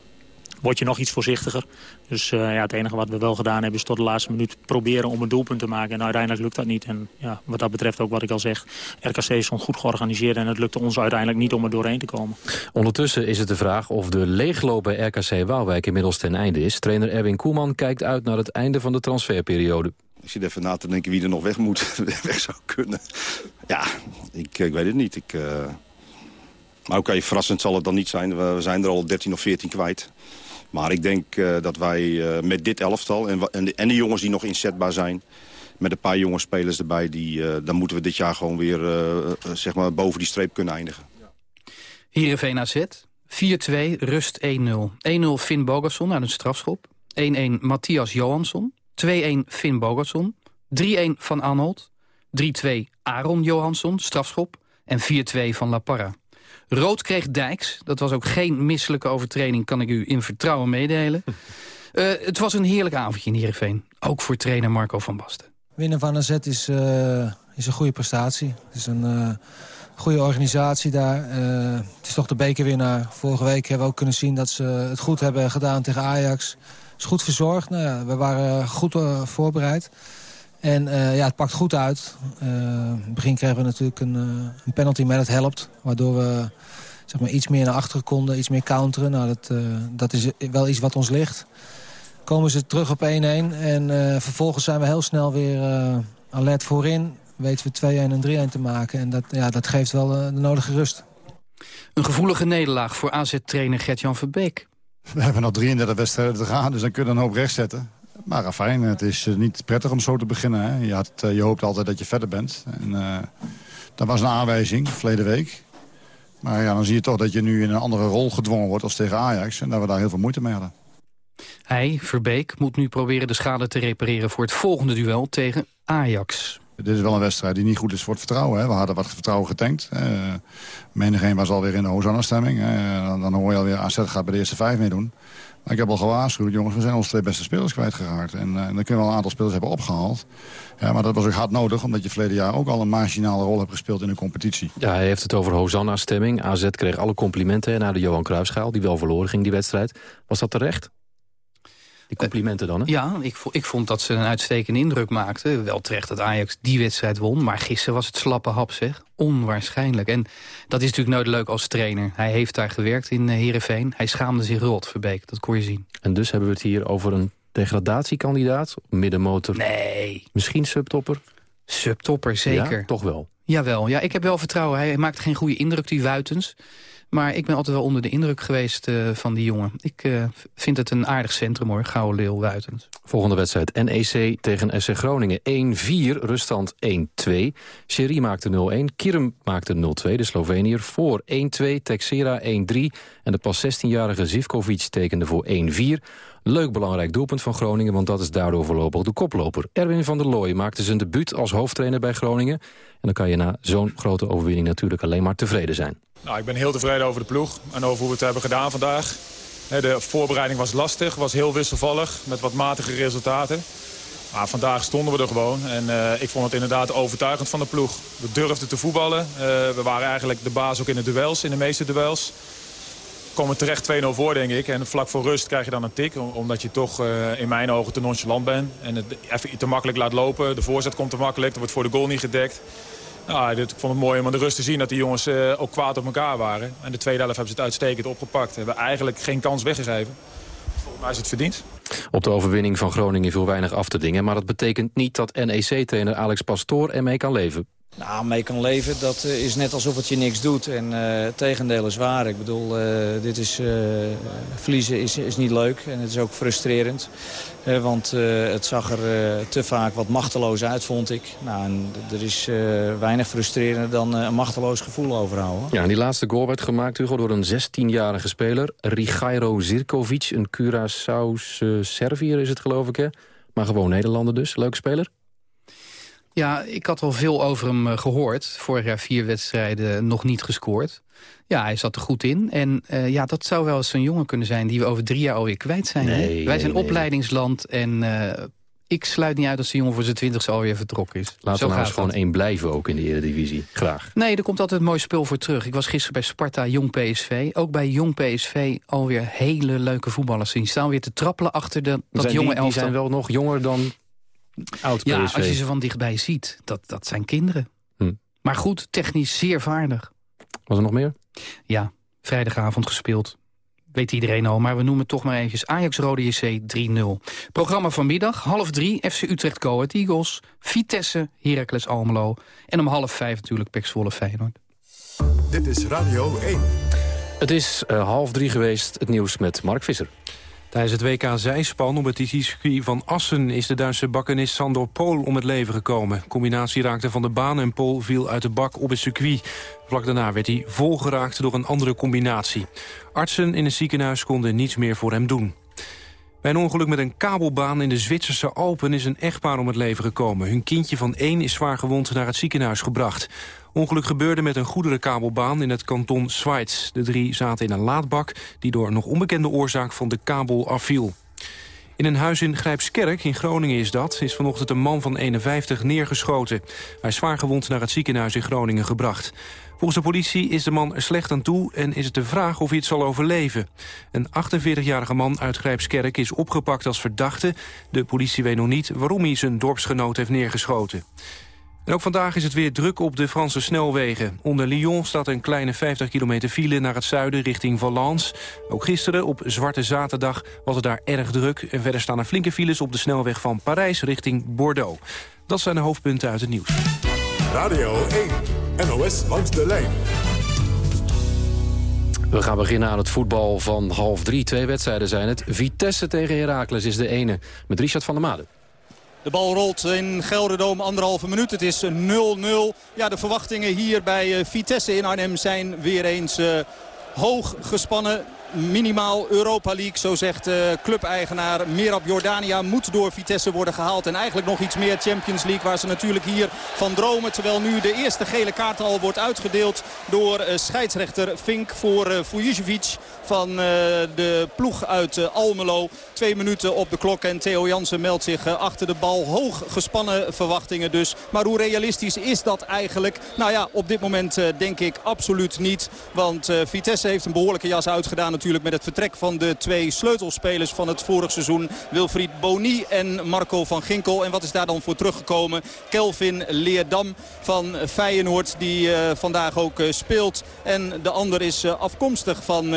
word je nog iets voorzichtiger. Dus uh, ja, het enige wat we wel gedaan hebben is tot de laatste minuut proberen om een doelpunt te maken. En uiteindelijk lukt dat niet. En ja, wat dat betreft ook wat ik al zeg, RKC is goed georganiseerd en het lukte ons uiteindelijk niet om er doorheen te komen. Ondertussen is het de vraag of de leegloop bij RKC Waalwijk inmiddels ten einde is. Trainer Erwin Koeman kijkt uit naar het einde van de transferperiode. Ik zit even na te denken wie er nog weg moet, *laughs* weg zou kunnen. Ja, ik, ik weet het niet. Ik, uh... Maar oké, okay, verrassend zal het dan niet zijn. We zijn er al 13 of 14 kwijt. Maar ik denk uh, dat wij uh, met dit elftal en, en, de, en, de, jongens die nog inzetbaar zijn... met een paar jonge spelers erbij, die, uh, dan moeten we dit jaar gewoon weer zeg maar boven die streep kunnen eindigen. Heerenveen AZ, 4-2, rust 1-0. 1-0 Finn Bogason uit een strafschop. 1-1 Matthias Johansson. 2-1 Finn Bogason. 3-1 Van Arnold. 3-2 Aaron Johansson, strafschop. En 4-2 van La Parra. Rood kreeg Dijks. Dat was ook geen misselijke overtreding, kan ik u in vertrouwen meedelen. Uh, *laughs* het was een heerlijk avondje in Heerenveen. Ook voor trainer Marco van Basten. Winnen van AZ is, uh, is een goede prestatie. Het is een uh, goede organisatie daar. het is toch de bekerwinnaar. Vorige week hebben we ook kunnen zien dat ze het goed hebben gedaan tegen Ajax. Het is goed verzorgd. Nou ja, we waren goed voorbereid. En uh, ja, het pakt goed uit. Uh, in het begin kregen we natuurlijk een, uh, een penalty, maar dat helpt. Waardoor we zeg maar, iets meer naar achteren konden, iets meer counteren. Nou, dat, dat is wel iets wat ons ligt. Komen ze terug op 1-1 en vervolgens zijn we heel snel weer alert voorin. Weten we 2-1 en 3-1 te maken. En dat, ja, dat geeft wel de nodige rust. Een gevoelige nederlaag voor AZ-trainer Gert-Jan Verbeek. We hebben nog 33 wedstrijden te gaan, dus dan kun je een hoop recht zetten. Maar afijn, het is eh, niet prettig om zo te beginnen. Hè. Je, had, eh, je hoopt altijd dat je verder bent. En, uh, dat was een aanwijzing, verleden week. Maar ja, dan zie je toch dat je nu in een andere rol gedwongen wordt als tegen Ajax. En dat we daar heel veel moeite mee hadden. Hij, Verbeek, moet nu proberen de schade te repareren voor het volgende duel tegen Ajax. Dit is wel een wedstrijd die niet goed is voor het vertrouwen. Hè. We hadden wat vertrouwen getankt. Uh, menigeen was alweer in de Hosanna-stemming. Uh, dan, dan hoor je alweer, AZ gaat bij de eerste vijf meedoen. Ik heb al gewaarschuwd, jongens, we zijn onze twee beste spelers kwijtgeraakt. En, uh, dan kunnen we wel een aantal spelers hebben opgehaald. Ja, maar dat was ook hard nodig, omdat je verleden jaar ook al een marginale rol hebt gespeeld in de competitie. Ja, hij heeft het over Hosanna-stemming. AZ kreeg alle complimenten naar de Johan Cruijffschaal, die wel verloren ging die wedstrijd. Was dat terecht? Die complimenten dan, hè? Ja, ik, ik vond dat ze een uitstekende indruk maakten. Wel terecht dat Ajax die wedstrijd won. Maar gisteren was het slappe hap, zeg. Onwaarschijnlijk. En dat is natuurlijk nooit leuk als trainer. Hij heeft daar gewerkt in Heerenveen. Hij schaamde zich rot, Verbeek. Dat kon je zien. En dus hebben we het hier over een degradatiekandidaat? Middenmotor? Nee. Misschien subtopper? Subtopper, zeker. Ja, toch wel? Jawel, ja, ik heb wel vertrouwen. Hij maakt geen goede indruk, die Wuitens. Maar ik ben altijd wel onder de indruk geweest uh, van die jongen. Ik uh, vind het een aardig centrum hoor, Gouwe Leeuw Wuitens. Volgende wedstrijd NEC tegen SC Groningen 1-4, ruststand 1-2. Sherry maakte 0-1, Kirm maakte 0-2, de Sloveniër voor 1-2, Texera 1-3... en de pas 16-jarige Zivkovic tekende voor 1-4... Leuk belangrijk doelpunt van Groningen, want dat is daardoor voorlopig de koploper. Erwin van der Looy maakte zijn debuut als hoofdtrainer bij Groningen. En dan kan je na zo'n grote overwinning natuurlijk alleen maar tevreden zijn. Nou, ik ben heel tevreden over de ploeg en over hoe we het hebben gedaan vandaag. De voorbereiding was lastig, was heel wisselvallig, met wat matige resultaten. Maar vandaag stonden we er gewoon en uh, ik vond het inderdaad overtuigend van de ploeg. We durfden te voetballen, uh, we waren eigenlijk de baas ook in de duels, in de meeste duels. komen terecht 2-0 voor, denk ik. En vlak voor rust krijg je dan een tik. Omdat je toch in mijn ogen te nonchalant bent. En het even te makkelijk laat lopen. De voorzet komt te makkelijk. Er wordt voor de goal niet gedekt. Nou, ik vond het mooi om aan de rust te zien dat die jongens ook kwaad op elkaar waren. En de tweede helft hebben ze het uitstekend opgepakt. Hebben eigenlijk geen kans weggegeven. Volgens mij is het verdiend. Op de overwinning van Groningen viel weinig af te dingen... maar dat betekent niet dat NEC-trainer Alex Pastoor ermee kan leven. Nou, mee kan leven, dat uh, is net alsof het je niks doet. En uh, het tegendeel is waar. Ik bedoel, uh, dit is, verliezen is, is niet leuk en het is ook frustrerend. want het zag er te vaak wat machteloos uit, vond ik. Nou, en er is weinig frustrerender dan een machteloos gevoel overhouden. Ja, en die laatste goal werd gemaakt, Hugo, door een 16-jarige speler. Rigairo Zirkovic, een Curaçaose Servier is het, geloof ik, hè? Maar gewoon Nederlander dus. Leuke speler? Ja, ik had wel veel over hem eh, gehoord. Vorig jaar vier wedstrijden nog niet gescoord. Ja, hij zat er goed in. En uh, ja, dat zou wel eens zo'n jongen kunnen zijn... die we over drie jaar alweer kwijt zijn. Nee, Wij zijn nee. opleidingsland en... Uh, ik sluit niet uit dat zijn jongen voor zijn twintigste alweer vertrokken is. Laten Zo we nou gaat eens gewoon één blijven ook in de Eredivisie. Graag. Nee, er komt altijd een mooi spul voor terug. Ik was gisteren bij Sparta Jong PSV. Ook bij Jong PSV alweer hele leuke voetballers. Die staan weer te trappelen achter de, dat Zijn jonge die, die elftal. zijn wel nog jonger dan oud Ja, als je ze van dichtbij ziet, dat, dat zijn kinderen. Hm. Maar goed, technisch zeer vaardig. Was er nog meer? Ja, vrijdagavond gespeeld. Weet iedereen al, maar we noemen het toch maar eventjes Ajax-Rode JC 3-0. Programma vanmiddag, half drie, FC Utrecht Go Ahead Eagles... Vitesse, Heracles Almelo... en om half vijf natuurlijk Pek Zwolle Feyenoord. Dit is Radio 1. Het is eh, half drie geweest, het nieuws met Mark Visser. Tijdens het WK zijspan op het TT-circuit van Assen... is de Duitse bakkenist Sandor Pool om het leven gekomen. Combinatie raakte van de baan en Pool viel uit de bak op het circuit. Vlak daarna werd hij volgeraakt door een andere combinatie. Artsen in het ziekenhuis konden niets meer voor hem doen. Bij een ongeluk met een kabelbaan in de Zwitserse Alpen is een echtpaar om het leven gekomen. Hun kindje van één is zwaar gewond naar het ziekenhuis gebracht. Ongeluk gebeurde met een goederenkabelbaan in het kanton Schweiz. De drie zaten in een laadbak die door nog onbekende oorzaak van de kabel afviel. In een huis in Grijpskerk, in Groningen is dat, is vanochtend een man van 51 neergeschoten. Hij is zwaar gewond naar het ziekenhuis in Groningen gebracht. Volgens de politie is de man er slecht aan toe en is het de vraag of hij het zal overleven. Een 48-jarige man uit Grijpskerk is opgepakt als verdachte. De politie weet nog niet waarom hij zijn dorpsgenoot heeft neergeschoten. En ook vandaag is het weer druk op de Franse snelwegen. Onder Lyon staat een kleine 50 kilometer file naar het zuiden richting Valence. Ook gisteren, op Zwarte Zaterdag, was het daar erg druk. En verder staan er flinke files op de snelweg van Parijs richting Bordeaux. Dat zijn de hoofdpunten uit het nieuws. Radio 1. NOS langs de lijn. We gaan beginnen aan het voetbal van half drie. Twee wedstrijden zijn het. Vitesse tegen Heracles is de ene. Met Richard van der Made. De bal rolt in Gelderdoom anderhalve minuut. Het is 0-0. Ja, de verwachtingen hier bij eh, Vitesse in Arnhem zijn weer eens uh, hoog gespannen. Minimaal Europa League, zo zegt uh, clubeigenaar Merab Jordania, moet door Vitesse worden gehaald. En eigenlijk nog iets meer Champions League, waar ze natuurlijk hier van dromen. Terwijl nu de eerste gele kaart al wordt uitgedeeld door uh, scheidsrechter Fink voor Fujicevic van uh, de ploeg uit uh, Almelo. Twee minuten op de klok en Theo Jansen meldt zich uh, achter de bal. Hoog gespannen verwachtingen dus. Maar hoe realistisch is dat eigenlijk? Nou ja, op dit moment denk ik absoluut niet. Want Vitesse heeft een behoorlijke jas uitgedaan natuurlijk met het vertrek van de twee sleutelspelers van het vorig seizoen. Wilfried Boni en Marco van Ginkel. En wat is daar dan voor teruggekomen? Kelvin Leerdam van Feyenoord die vandaag ook speelt. En de ander is afkomstig van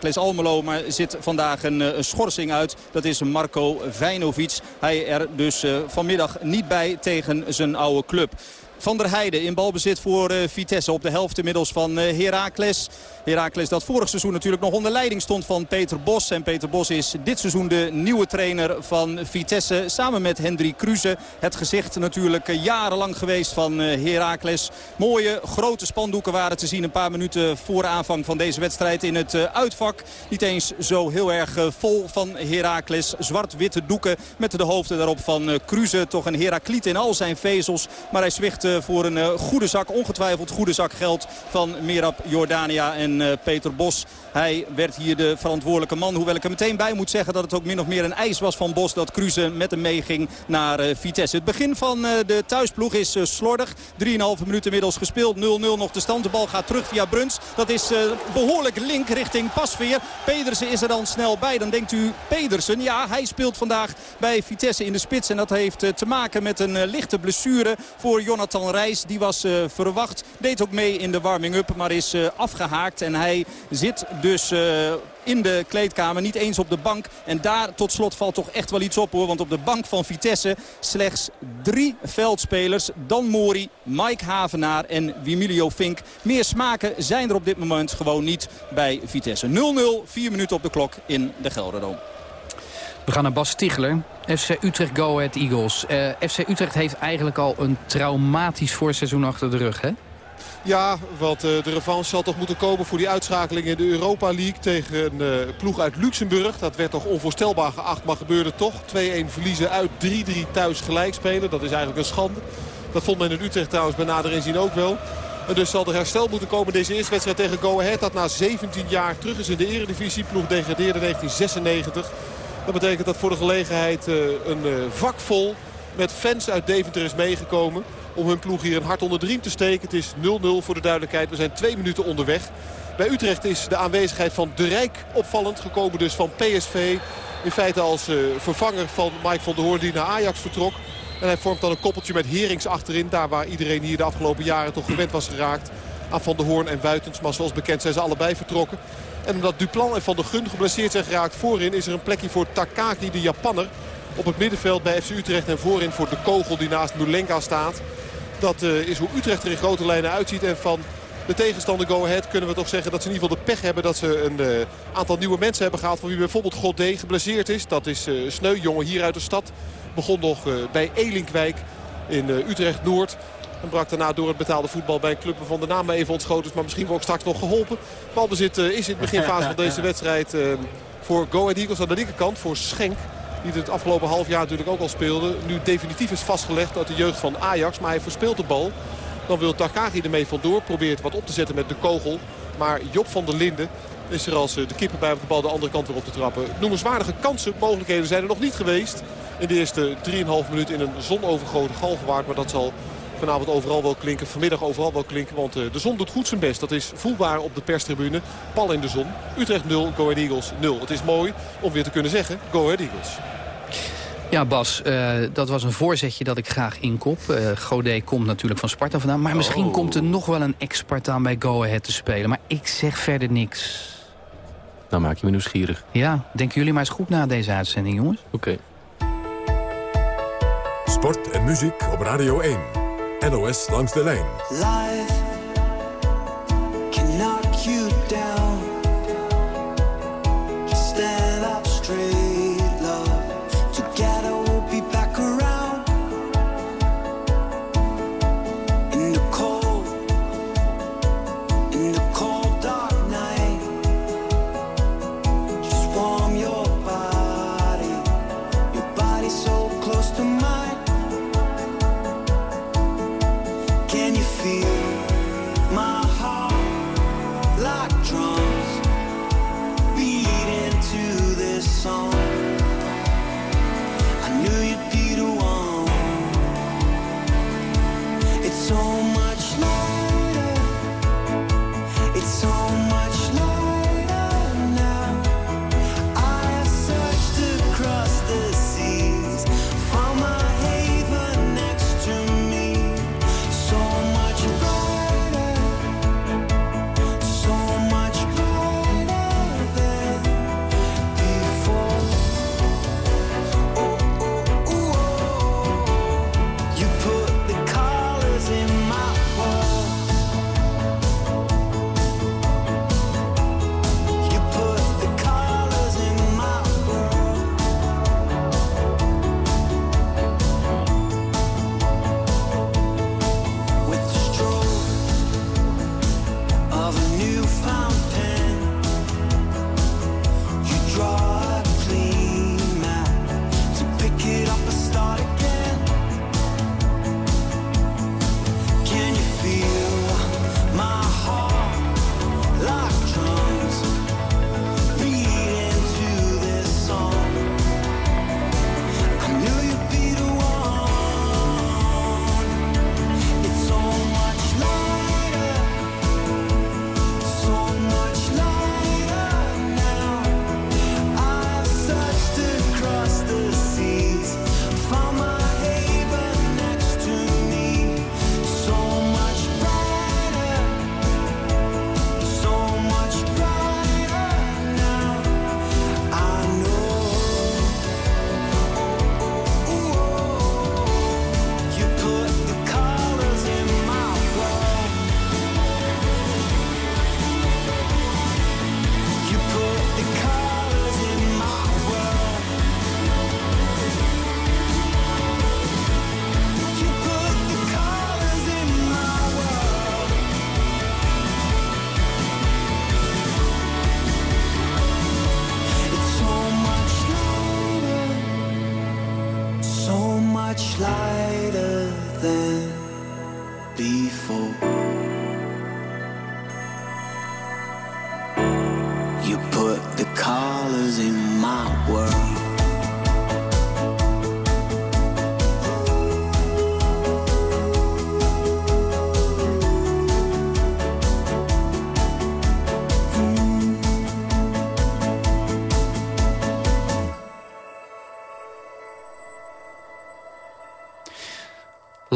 Heracles Almelo. Maar zit vandaag een, een schorsing uit. Dat is Marco Vijnovic. Hij er dus uh, vanmiddag niet bij tegen zijn oude club. Van der Heijden in balbezit voor uh, Vitesse op de helft inmiddels van Heracles. Heracles dat vorig seizoen natuurlijk nog onder leiding stond van Peter Bos. En Peter Bos is dit seizoen de nieuwe trainer van Vitesse. Samen met Hendrik Kruse. Het gezicht natuurlijk jarenlang geweest van Heracles. Mooie grote spandoeken waren te zien een paar minuten voor aanvang van deze wedstrijd in het uitvak. Niet eens zo heel erg vol van Heracles. Zwart-witte doeken met de hoofden daarop van Kruse. Toch een Herakliet in al zijn vezels. Maar hij zwicht voor een goede zak, ongetwijfeld goede zak geld van Merab Jordania. En En Peter Bos, hij werd hier de verantwoordelijke man. Hoewel ik er meteen bij moet zeggen dat het ook min of meer een eis was van Bos... dat Cruze met hem meeging naar Vitesse. Het begin van de thuisploeg is slordig. 3,5 minuten inmiddels gespeeld. 0-0 nog de stand. De bal gaat terug via Bruns. Dat is behoorlijk link richting Pasveer. Pedersen is er dan snel bij. Dan denkt u Pedersen. Ja, hij speelt vandaag bij Vitesse in de spits. En dat heeft te maken met een lichte blessure voor Jonathan Reis. Die was verwacht. Deed ook mee in de warming-up. Maar is afgehaakt. En hij zit dus in de kleedkamer. Niet eens op de bank. En daar tot slot valt toch echt wel iets op hoor. Want op de bank van Vitesse slechts drie veldspelers. Dan Mori, Mike Havenaar en Wimilio Fink. Meer smaken zijn er op dit moment gewoon niet bij Vitesse. 0-0, vier minuten op de klok in de Gelderdoom. We gaan naar Bas Stigler. FC Utrecht Go Ahead Eagles. Eh, FC Utrecht heeft eigenlijk al een traumatisch voorseizoen achter de rug, hè? Ja, want uh, de revanche zal toch moeten komen voor die uitschakeling in de Europa League tegen een uh, ploeg uit Luxemburg. Dat werd toch onvoorstelbaar geacht, maar gebeurde toch. 2-1 verliezen uit 3-3 thuis gelijk spelen. Dat is eigenlijk een schande. Dat vond men in Utrecht trouwens bij nader inzien ook wel. En dus zal er herstel moeten komen deze eerste wedstrijd tegen Go Ahead. Dat na 17 jaar terug is in de eredivisie. Ploeg degradeerde in 1996. Dat betekent dat voor de gelegenheid uh, een vak vol met fans uit Deventer is meegekomen om hun ploeg hier een hart onder de riem te steken. Het is 0-0 voor de duidelijkheid. We zijn twee minuten onderweg. Bij Utrecht is de aanwezigheid van De Rijk opvallend. Gekomen dus van PSV. In feite als uh, vervanger van Mike van der Hoorn die naar Ajax vertrok. En hij vormt dan een koppeltje met Herings achterin. Daar waar iedereen hier de afgelopen jaren toch gewend was geraakt. Aan Van der Hoorn en Wuitens. Maar zoals bekend zijn ze allebei vertrokken. En omdat Duplan en Van der Gun geblesseerd zijn geraakt voorin... is er een plekje voor Takaki, de Japanner. Op het middenveld bij FC Utrecht en voorin voor de kogel die naast Mulenka staat. Dat uh, is hoe Utrecht er in grote lijnen uitziet. En van de tegenstander Go Ahead kunnen we toch zeggen dat ze in ieder geval de pech hebben... dat ze een uh, aantal nieuwe mensen hebben gehaald. Van wie bijvoorbeeld Godé geblesseerd is. Dat is uh, Sneu, jongen hier uit de stad. Begon nog bij Elinkwijk in Utrecht-Noord. En brak daarna door het betaalde voetbal bij een club waarvan de naam even ontschoten is. Maar misschien wordt straks nog geholpen. Balbezit is in het beginfase van deze *laughs* wedstrijd voor Go Ahead Eagles aan de linkerkant. Voor Schenk. Die het afgelopen half jaar natuurlijk ook al speelde. Nu definitief is vastgelegd uit de jeugd van Ajax. Maar hij verspeelt de bal. Dan wil Takagi ermee vandoor. Probeert wat op te zetten met de kogel. Maar Job van der Linden is er als eh, de keeper bij om de bal de andere kant weer op te trappen. Noemenswaardige kansen, mogelijkheden zijn er nog niet geweest. In de eerste 3,5 minuten in een zonovergoten galgenwaard. Maar dat zal vanavond overal wel klinken. Vanmiddag overal wel klinken. Want eh, de zon doet goed zijn best. Dat is voelbaar op de perstribune. Pal in de zon. Utrecht 0, Go Ahead Eagles 0. Het is mooi om weer te kunnen zeggen Go Ahead Eagles. Ja, Bas, uh, dat was een voorzetje dat ik graag inkop. Uh, Godet komt natuurlijk van Sparta vandaan. Maar misschien oh. komt er nog wel een ex-Spartaan bij Go Ahead te spelen. Maar ik zeg verder niks. Nou maak je me nieuwsgierig. Ja, denken jullie maar eens goed na deze uitzending, jongens. Oké. Okay. Sport en muziek op Radio 1. NOS langs de lijn. Live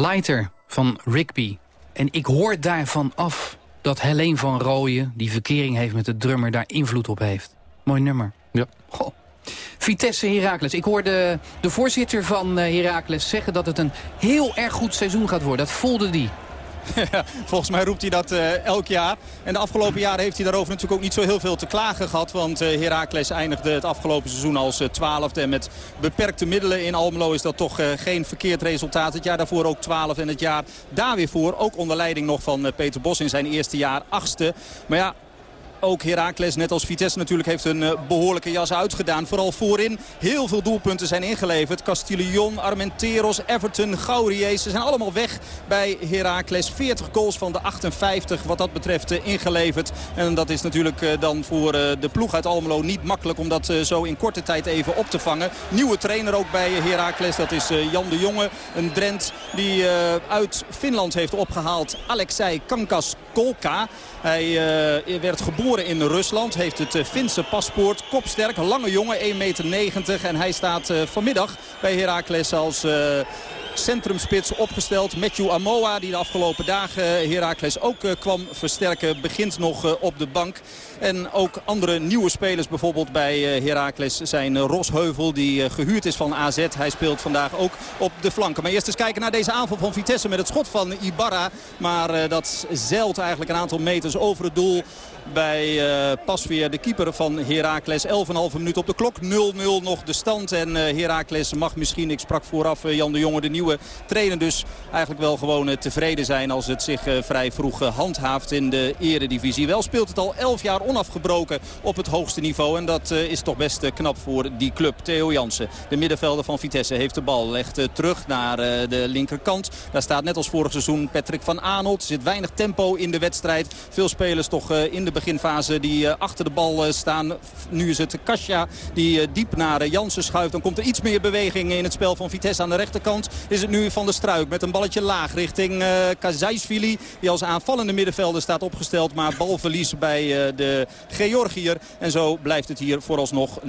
Lighter van Rigby. En ik hoor daarvan af dat Helene van Rooyen... die verkering heeft met de drummer, daar invloed op heeft. Mooi nummer. Ja. Goh. Vitesse Heracles. Ik hoorde de voorzitter van eh, Heracles zeggen dat het een heel erg goed seizoen gaat worden. Dat voelde die. Volgens mij roept hij dat uh, elk jaar. En de afgelopen jaren heeft hij daarover natuurlijk ook niet zo heel veel te klagen gehad. Want uh, Heracles eindigde het afgelopen seizoen als uh, twaalfde. En met beperkte middelen in Almelo is dat toch geen verkeerd resultaat. Het jaar daarvoor ook twaalf en het jaar daar weer voor. Ook onder leiding nog van Peter Bos in zijn eerste jaar achtste. Maar ja, ook Heracles, net als Vitesse natuurlijk, heeft een uh, behoorlijke jas uitgedaan. Vooral voorin heel veel doelpunten zijn ingeleverd. Castillon, Armenteros, Everton, Gaurier. Ze zijn allemaal weg bij Heracles. 40 goals van de 58 wat dat betreft uh, ingeleverd. En dat is natuurlijk uh, dan voor de ploeg uit Almelo niet makkelijk om dat zo in korte tijd even op te vangen. Nieuwe trainer ook bij Heracles, dat is Jan de Jonge. Een Drent die uit Finland heeft opgehaald. Alexei Kankas Kolka. Hij werd geboren in Rusland. Heeft het eh, Finse paspoort. Kopsterk, lange jongen, 1,90 meter. En hij staat eh, vanmiddag bij Heracles als eh, centrumspits opgesteld. Matthew Amoa, die de afgelopen dagen Heracles ook kwam versterken, begint nog op de bank. En ook andere nieuwe spelers bijvoorbeeld bij Heracles zijn Rosheuvel die gehuurd is van AZ. Hij speelt vandaag ook op de flanken. Maar eerst eens kijken naar deze aanval van Vitesse met het schot van Ibarra. Maar dat zeilt eigenlijk een aantal meters over het doel bij uh, Pasveer, de keeper van Heracles. 11,5 minuut op de klok, 0-0 nog de stand. En uh, Heracles mag misschien, ik sprak vooraf uh, Jan de Jonge, de nieuwe trainer dus eigenlijk wel gewoon tevreden zijn als het zich vrij vroeg handhaaft in de eredivisie. Wel speelt het al 11 jaar onafgebroken op het hoogste niveau. En dat is toch best knap voor die club. Theo Jansen, de middenvelder van Vitesse, heeft de bal. Legt terug naar de linkerkant. Daar staat net als vorig seizoen Patrick van Aanholt. Er zit weinig tempo in de wedstrijd. Veel spelers toch in de beginfase die eh, achter de bal eh, staan. Nu is het Kasia die eh, diep naar Jansen schuift. Dan komt er iets meer beweging in het spel van Vitesse aan de rechterkant. Is het nu Van der Struik met een balletje laag richting Kazaisvili. Die als aanvallende middenvelder staat opgesteld. Maar balverlies bij de Georgiër. En zo blijft het hier vooralsnog 0-0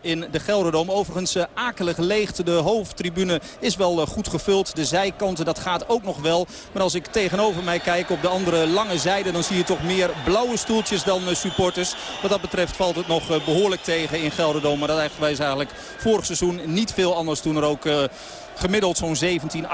in de Gelderdoom. Overigens akelig leeg. De hoofdtribune is wel goed gevuld. De zijkanten dat gaat ook nog wel. Maar als ik tegenover mij kijk op de andere lange zijde... dan zie je toch meer blauwe stoeltjes dan eh, supporters. Wat dat betreft valt het nog eh, behoorlijk tegen in Gelderdoom. Maar dat was eigenlijk vorig seizoen niet veel anders toen er ook eh, gemiddeld zo'n 17,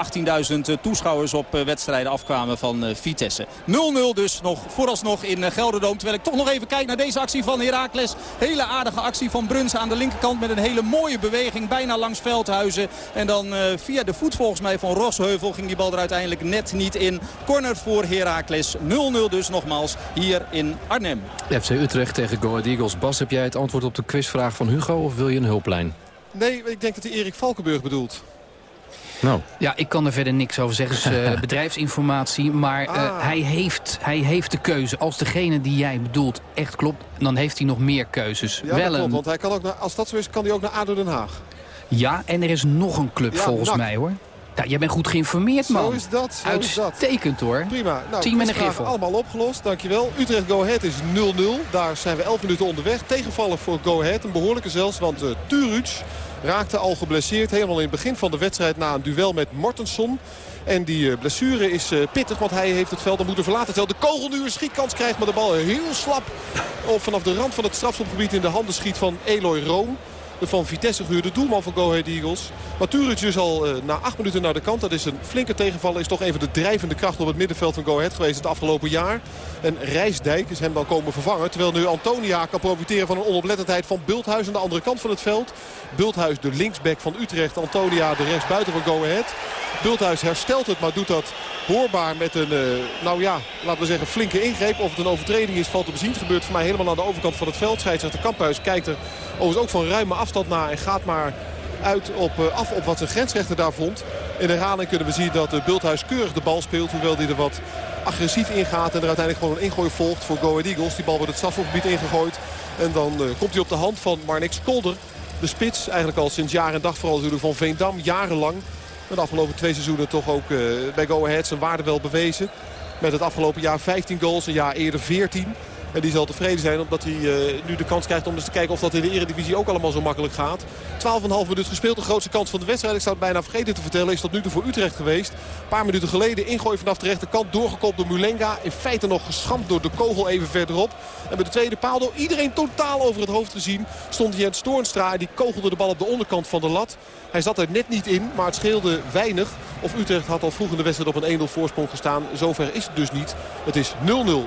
18.000 toeschouwers op wedstrijden afkwamen van Vitesse. 0-0 dus nog vooralsnog in Gelderdoom. Terwijl ik toch nog even kijk naar deze actie van Heracles. Hele aardige actie van Bruns aan de linkerkant met een hele mooie beweging. Bijna langs Veldhuizen. En dan via de voet volgens mij van Rosheuvel ging die bal er uiteindelijk net niet in. Corner voor Heracles. 0-0 dus nogmaals hier in Arnhem. FC Utrecht tegen Go Ahead Eagles. Bas, heb jij het antwoord op de quizvraag van Hugo of wil je een hulplijn? Nee, ik denk dat hij Erik Valkenburg bedoelt. Nou. Ja, ik kan er verder niks over zeggen. Het is uh, bedrijfsinformatie. Maar uh, ah. hij, heeft, hij heeft de keuze. Als degene die jij bedoelt echt klopt, dan heeft hij nog meer keuzes. Ja, Wel klopt, want hij kan ook naar, als dat zo is, kan hij ook naar ADO Den Haag. Ja, en er is nog een club ja, volgens mij hoor. Ja, jij bent goed geïnformeerd, man. Zo is dat. Zo Uitstekend, is dat. hoor. Prima. Nou, Team en een allemaal opgelost. Dankjewel. Utrecht Go Ahead is 0-0. Daar zijn we 11 minuten onderweg. Tegenvallen voor Go Ahead. Een behoorlijke zelfs, want uh, Turuc raakte al geblesseerd. Helemaal in het begin van de wedstrijd na een duel met Mortensson. En die uh, blessure is uh, pittig, want hij heeft het veld dan moeten verlaten. Terwijl de kogel nu een schietkans krijgt, maar de bal heel slap of vanaf de rand van het strafschopgebied in de handen schiet van Eloy Room de van Vitesse gehuurde doelman van Go Ahead Eagles. Maar Turic is al uh, na acht minuten naar de kant. Dat is een flinke tegenvaller. Is toch even de drijvende kracht op het middenveld van Go Ahead geweest het afgelopen jaar. En Rijsdijk is hem dan komen vervangen. Terwijl nu Antonia kan profiteren van een onoplettendheid van Bulthuis aan de andere kant van het veld. Bulthuis de linksback van Utrecht. Antonia de rechtsbuiten van Go Ahead. Bulthuis herstelt het, maar doet dat hoorbaar met een, uh, nou ja, laten we zeggen flinke ingreep. Of het een overtreding is, valt te bezien. Het gebeurt voor mij helemaal aan de overkant van het veld. Scheidsrechter Kamphuis kijkt er overigens ook van ruime afstand naar en gaat maar uit op, uh, af op wat zijn grensrechter daar vond. In de herhaling kunnen we zien dat uh, Bulthuis keurig de bal speelt. Hoewel hij er wat agressief ingaat en er uiteindelijk gewoon een ingooi volgt voor Go Ahead Eagles. Die bal wordt het strafschopgebied ingegooid. En dan komt hij op de hand van Marnix Kolder. De spits, eigenlijk al sinds jaar en dag vooral natuurlijk van Veendam, jarenlang. De afgelopen twee seizoenen toch ook bij Go Ahead zijn waarde wel bewezen. Met het afgelopen jaar 15 goals, een jaar eerder 14. En die zal tevreden zijn omdat hij uh, nu de kans krijgt om eens te kijken of dat in de Eredivisie ook allemaal zo makkelijk gaat. 12,5 minuten gespeeld. De grootste kans van de wedstrijd, ik zou het bijna vergeten te vertellen, is tot nu toe voor Utrecht geweest. Een paar minuten geleden ingooi vanaf de rechterkant, doorgekopt door Mulenga. In feite nog geschampt door de kogel even verderop. En bij de tweede paal door iedereen totaal over het hoofd gezien stond Jens Toornstra. Die kogelde de bal op de onderkant van de lat. Hij zat er net niet in, maar het scheelde weinig. Of Utrecht had al vroeg in de wedstrijd op een 1-0 voorsprong gestaan. Zover is het dus niet. Het is 0-0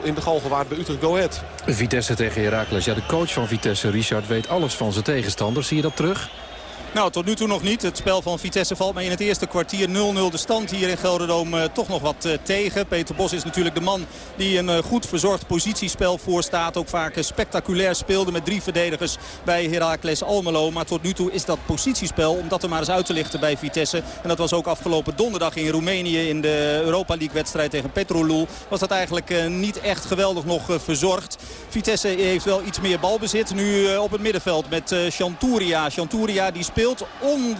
in de Galgenwaard bij Utrecht Go Ahead. Vitesse tegen Heracles. Ja, de coach van Vitesse, Richard, weet alles van zijn tegenstander. Zie je dat terug? Nou, tot nu toe nog niet. Het spel van Vitesse valt mij in het eerste kwartier 0-0 de stand hier in Gelderdoom uh, toch nog wat uh, tegen. Peter Bos is natuurlijk de man die een uh, goed verzorgd positiespel voorstaat. Ook vaak spectaculair speelde met drie verdedigers bij Heracles Almelo. Maar tot nu toe is dat positiespel, om dat er maar eens uit te lichten bij Vitesse. En dat was ook afgelopen donderdag in Roemenië in de Europa League wedstrijd tegen Petrolul. Was dat eigenlijk niet echt geweldig nog verzorgd. Vitesse heeft wel iets meer balbezit. Nu op het middenveld met Chanturia. Chanturia die speelt On,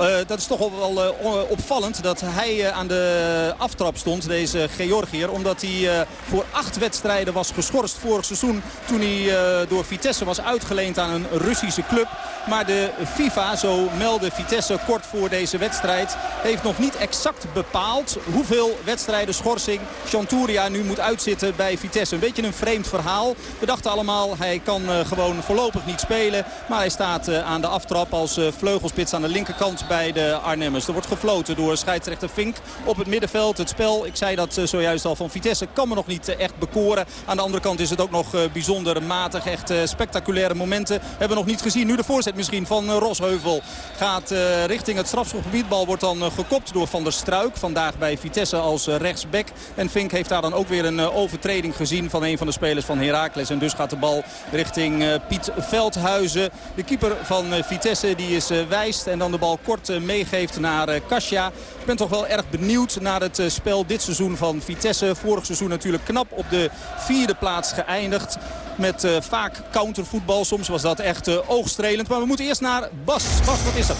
uh, dat is toch wel uh, opvallend dat hij uh, aan de aftrap stond, deze Georgiër. Omdat hij voor acht wedstrijden was geschorst vorig seizoen. Toen hij door Vitesse was uitgeleend aan een Russische club. Maar de FIFA, zo meldde Vitesse kort voor deze wedstrijd... heeft nog niet exact bepaald hoeveel wedstrijden schorsing Chanturia nu moet uitzitten bij Vitesse. Een beetje een vreemd verhaal. We dachten allemaal, hij kan gewoon voorlopig niet spelen. Maar hij staat aan de aftrap als vleugelspits aan de linkerkant bij de Arnhemmers. Er wordt gefloten door scheidsrechter Fink op het middenveld. Het spel, ik zei dat zojuist al van Vitesse, kan me nog niet echt bekoren. Aan de andere kant is het ook nog bijzonder matig. Echt spectaculaire momenten hebben we nog niet gezien. Nu de voorzet misschien van Rosheuvel gaat richting het strafschopgebied. Bal wordt dan gekopt door Van der Struik. Vandaag bij Vitesse als rechtsback. En Fink heeft daar dan ook weer een overtreding gezien van een van de spelers van Heracles. En dus gaat de bal richting Piet Veldhuizen. De keeper van Vitesse die is wijst en dan de bal kort meegeeft naar Kasia. Ik ben toch wel erg benieuwd naar het spel dit seizoen van Vitesse. Vorig seizoen natuurlijk knap op de vierde plaats geëindigd. Met vaak countervoetbal. Soms was dat echt oogstrelend. Maar we moeten eerst naar Bas. Bas, wat is er?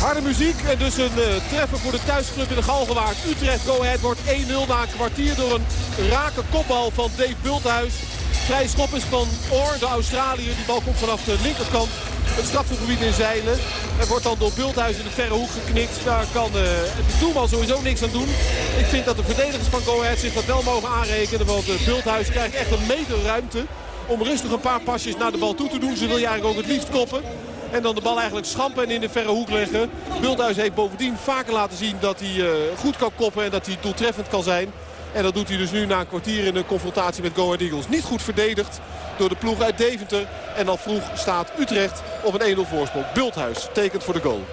Harde muziek en dus een uh, treffer voor de thuisclub in de Galgenwaard. Utrecht Go Ahead wordt 1-0 na een kwartier door een rake kopbal van Dave Bulthuis. Vrij schop is van Oor, de Australiër. Die bal komt vanaf de linkerkant het strafgebied in zeilen. Er wordt dan door Bulthuis in de verre hoek geknikt. Daar kan uh, de doelman sowieso niks aan doen. Ik vind dat de verdedigers van Go zich dat wel mogen aanrekenen. Want uh, Bulthuis krijgt echt een meter ruimte om rustig een paar pasjes naar de bal toe te doen. Ze wil je eigenlijk ook het liefst koppen. En dan de bal eigenlijk schampen en in de verre hoek leggen. Bulthuis heeft bovendien vaker laten zien dat hij uh, goed kan koppen en dat hij doeltreffend kan zijn. En dat doet hij dus nu na een kwartier in een confrontatie met Go Ahead Eagles. Niet goed verdedigd door de ploeg uit Deventer. En al vroeg staat Utrecht op een 1-0 voorsprong. Bulthuis tekent voor de goal.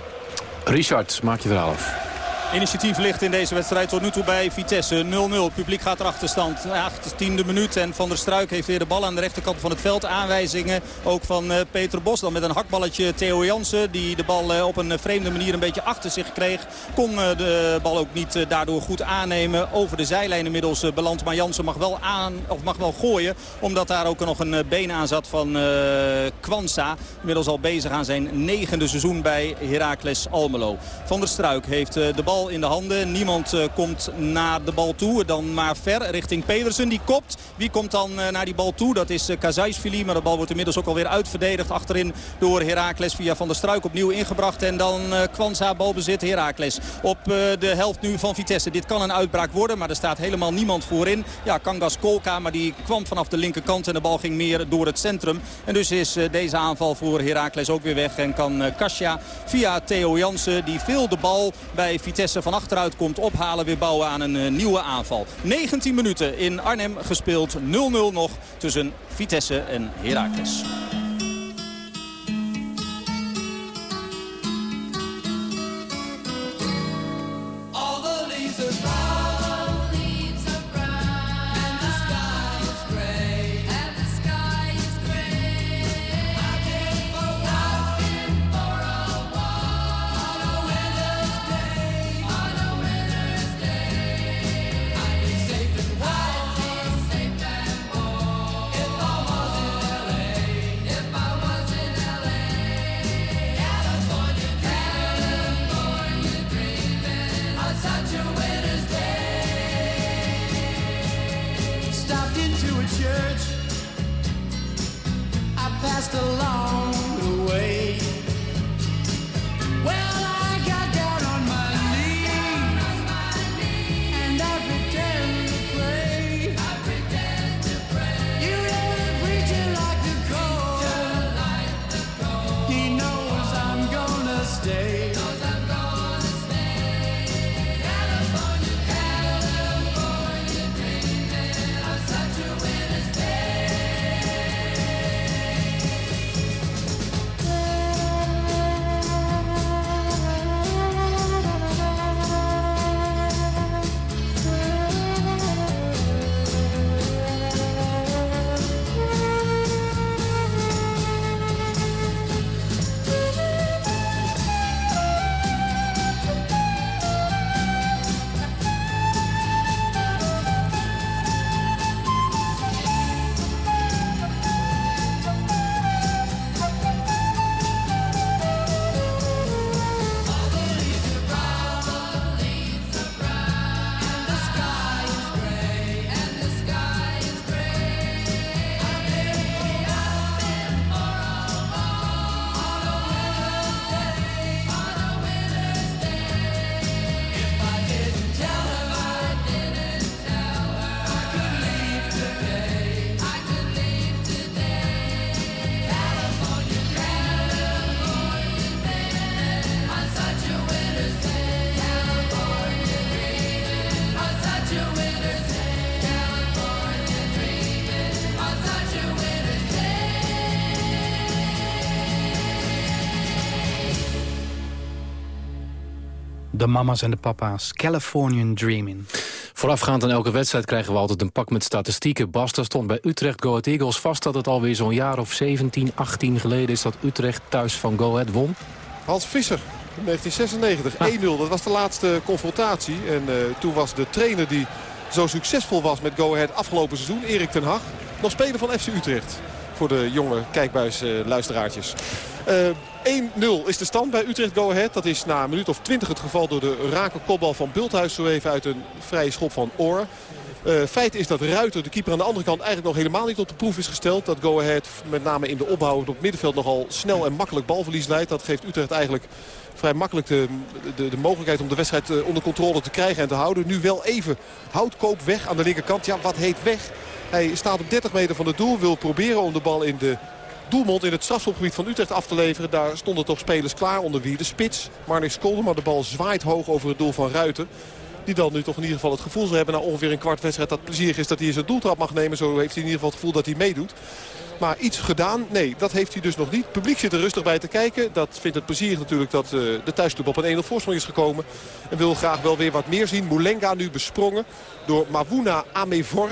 Richard, maak je verhaal af. Initiatief ligt in deze wedstrijd tot nu toe bij Vitesse. 0-0. Publiek gaat er achterstand. 18e minuut. En Van der Struik heeft weer de bal aan de rechterkant van het veld. Aanwijzingen ook van uh, Peter Bos. Dan met een hakballetje Theo Jansen. Die de bal uh, op een vreemde manier een beetje achter zich kreeg. Kon uh, de bal ook niet daardoor goed aannemen. Over de zijlijn inmiddels belandt. Maar Jansen mag wel, aan, of mag wel gooien. Omdat daar ook nog een been aan zat van Kwanza. Inmiddels al bezig aan zijn negende seizoen bij Heracles Almelo. Van der Struik heeft de bal in de handen. Niemand uh, komt naar de bal toe. Dan maar ver richting Pedersen. Die kopt. Wie komt dan uh, naar die bal toe? Dat is uh, Kazajsvili. Maar de bal wordt inmiddels ook alweer uitverdedigd. Achterin door Heracles via Van der Struik opnieuw ingebracht. En dan Kwanza balbezit Heracles. Op de helft nu van Vitesse. Dit kan een uitbraak worden. Maar er staat helemaal niemand voorin. Ja, Kangas Kolka. Maar die kwam vanaf de linkerkant. En de bal ging meer door het centrum. En dus is deze aanval voor Heracles ook weer weg. En kan Kasia via Theo Jansen. Die veel de bal bij Vitesse van achteruit komt ophalen. Weer bouwen aan een uh, nieuwe aanval. 19 minuten in Arnhem gespeeld. 0-0 nog tussen Vitesse en Heracles. De mama's en de papa's. Californian Dreaming. Voorafgaand aan elke wedstrijd krijgen we altijd een pak met statistieken. Bas, daar stond bij Utrecht Go Ahead Eagles vast dat het alweer zo'n jaar of 17, 18 geleden is dat Utrecht thuis van Go Ahead won. Hans Visser, in 1996, 1-0. Dat was de laatste confrontatie. En eh, toen was de trainer die zo succesvol was met Go Ahead afgelopen seizoen, Erik ten Hag, nog speler van FC Utrecht. Voor de jonge kijkbuis-luisteraartjes. Eh 1-0 is de stand bij Utrecht Go Ahead. Dat is na een minuut of 20 het geval door de rake kopbal van Bulthuis. Zo even uit een vrije schop van Oor. Eh, feit is dat Ruiter, de keeper aan de andere kant, eigenlijk nog helemaal niet op de proef is gesteld. Dat Go Ahead met name in de opbouw op het middenveld nogal snel en makkelijk balverlies leidt. Dat geeft Utrecht eigenlijk vrij makkelijk de, de, de mogelijkheid om de wedstrijd eh, onder controle te krijgen en te houden. Nu wel even houtkoop weg aan de linkerkant. Ja, wat heet weg? Hij staat op 30 meter van het doel. Wil proberen om de bal in de doelmond in het strafschopgebied van Utrecht af te leveren. Daar stonden toch spelers klaar onder wie de spits. Marnix Kolder, maar de bal zwaait hoog over het doel van Ruiten. Die dan nu toch in ieder geval het gevoel zal hebben na ongeveer een kwart wedstrijd dat het plezierig is dat hij zijn doeltrap mag nemen. Zo heeft hij in ieder geval het gevoel dat hij meedoet. Maar iets gedaan? Nee, dat heeft hij dus nog niet. Het publiek zit er rustig bij te kijken. Dat vindt het plezierig natuurlijk dat uh, de thuisclub op een 1-0 voorsprong is gekomen. En wil graag wel weer wat meer zien. Moulenga nu besprongen door Mawuna Amevor.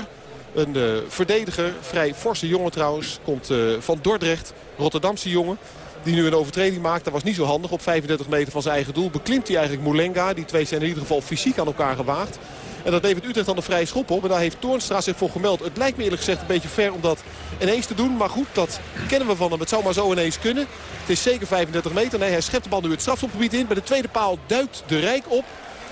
Een uh, verdediger, vrij forse jongen trouwens. Komt uh, van Dordrecht, Rotterdamse jongen. Die nu een overtreding maakt. Dat was niet zo handig. Op 35 meter van zijn eigen doel beklimt hij eigenlijk Moulenga. Die twee zijn in ieder geval fysiek aan elkaar gewaagd. En dat levert Utrecht dan de vrije schop op. En daar heeft Toornstra zich voor gemeld. Het lijkt me eerlijk gezegd een beetje ver om dat ineens te doen. Maar goed, dat kennen we van hem. Het zou maar zo ineens kunnen. Het is zeker 35 meter. Nee, hij schept de bal nu het strafschopgebied in. Bij de tweede paal duikt de Rijk op.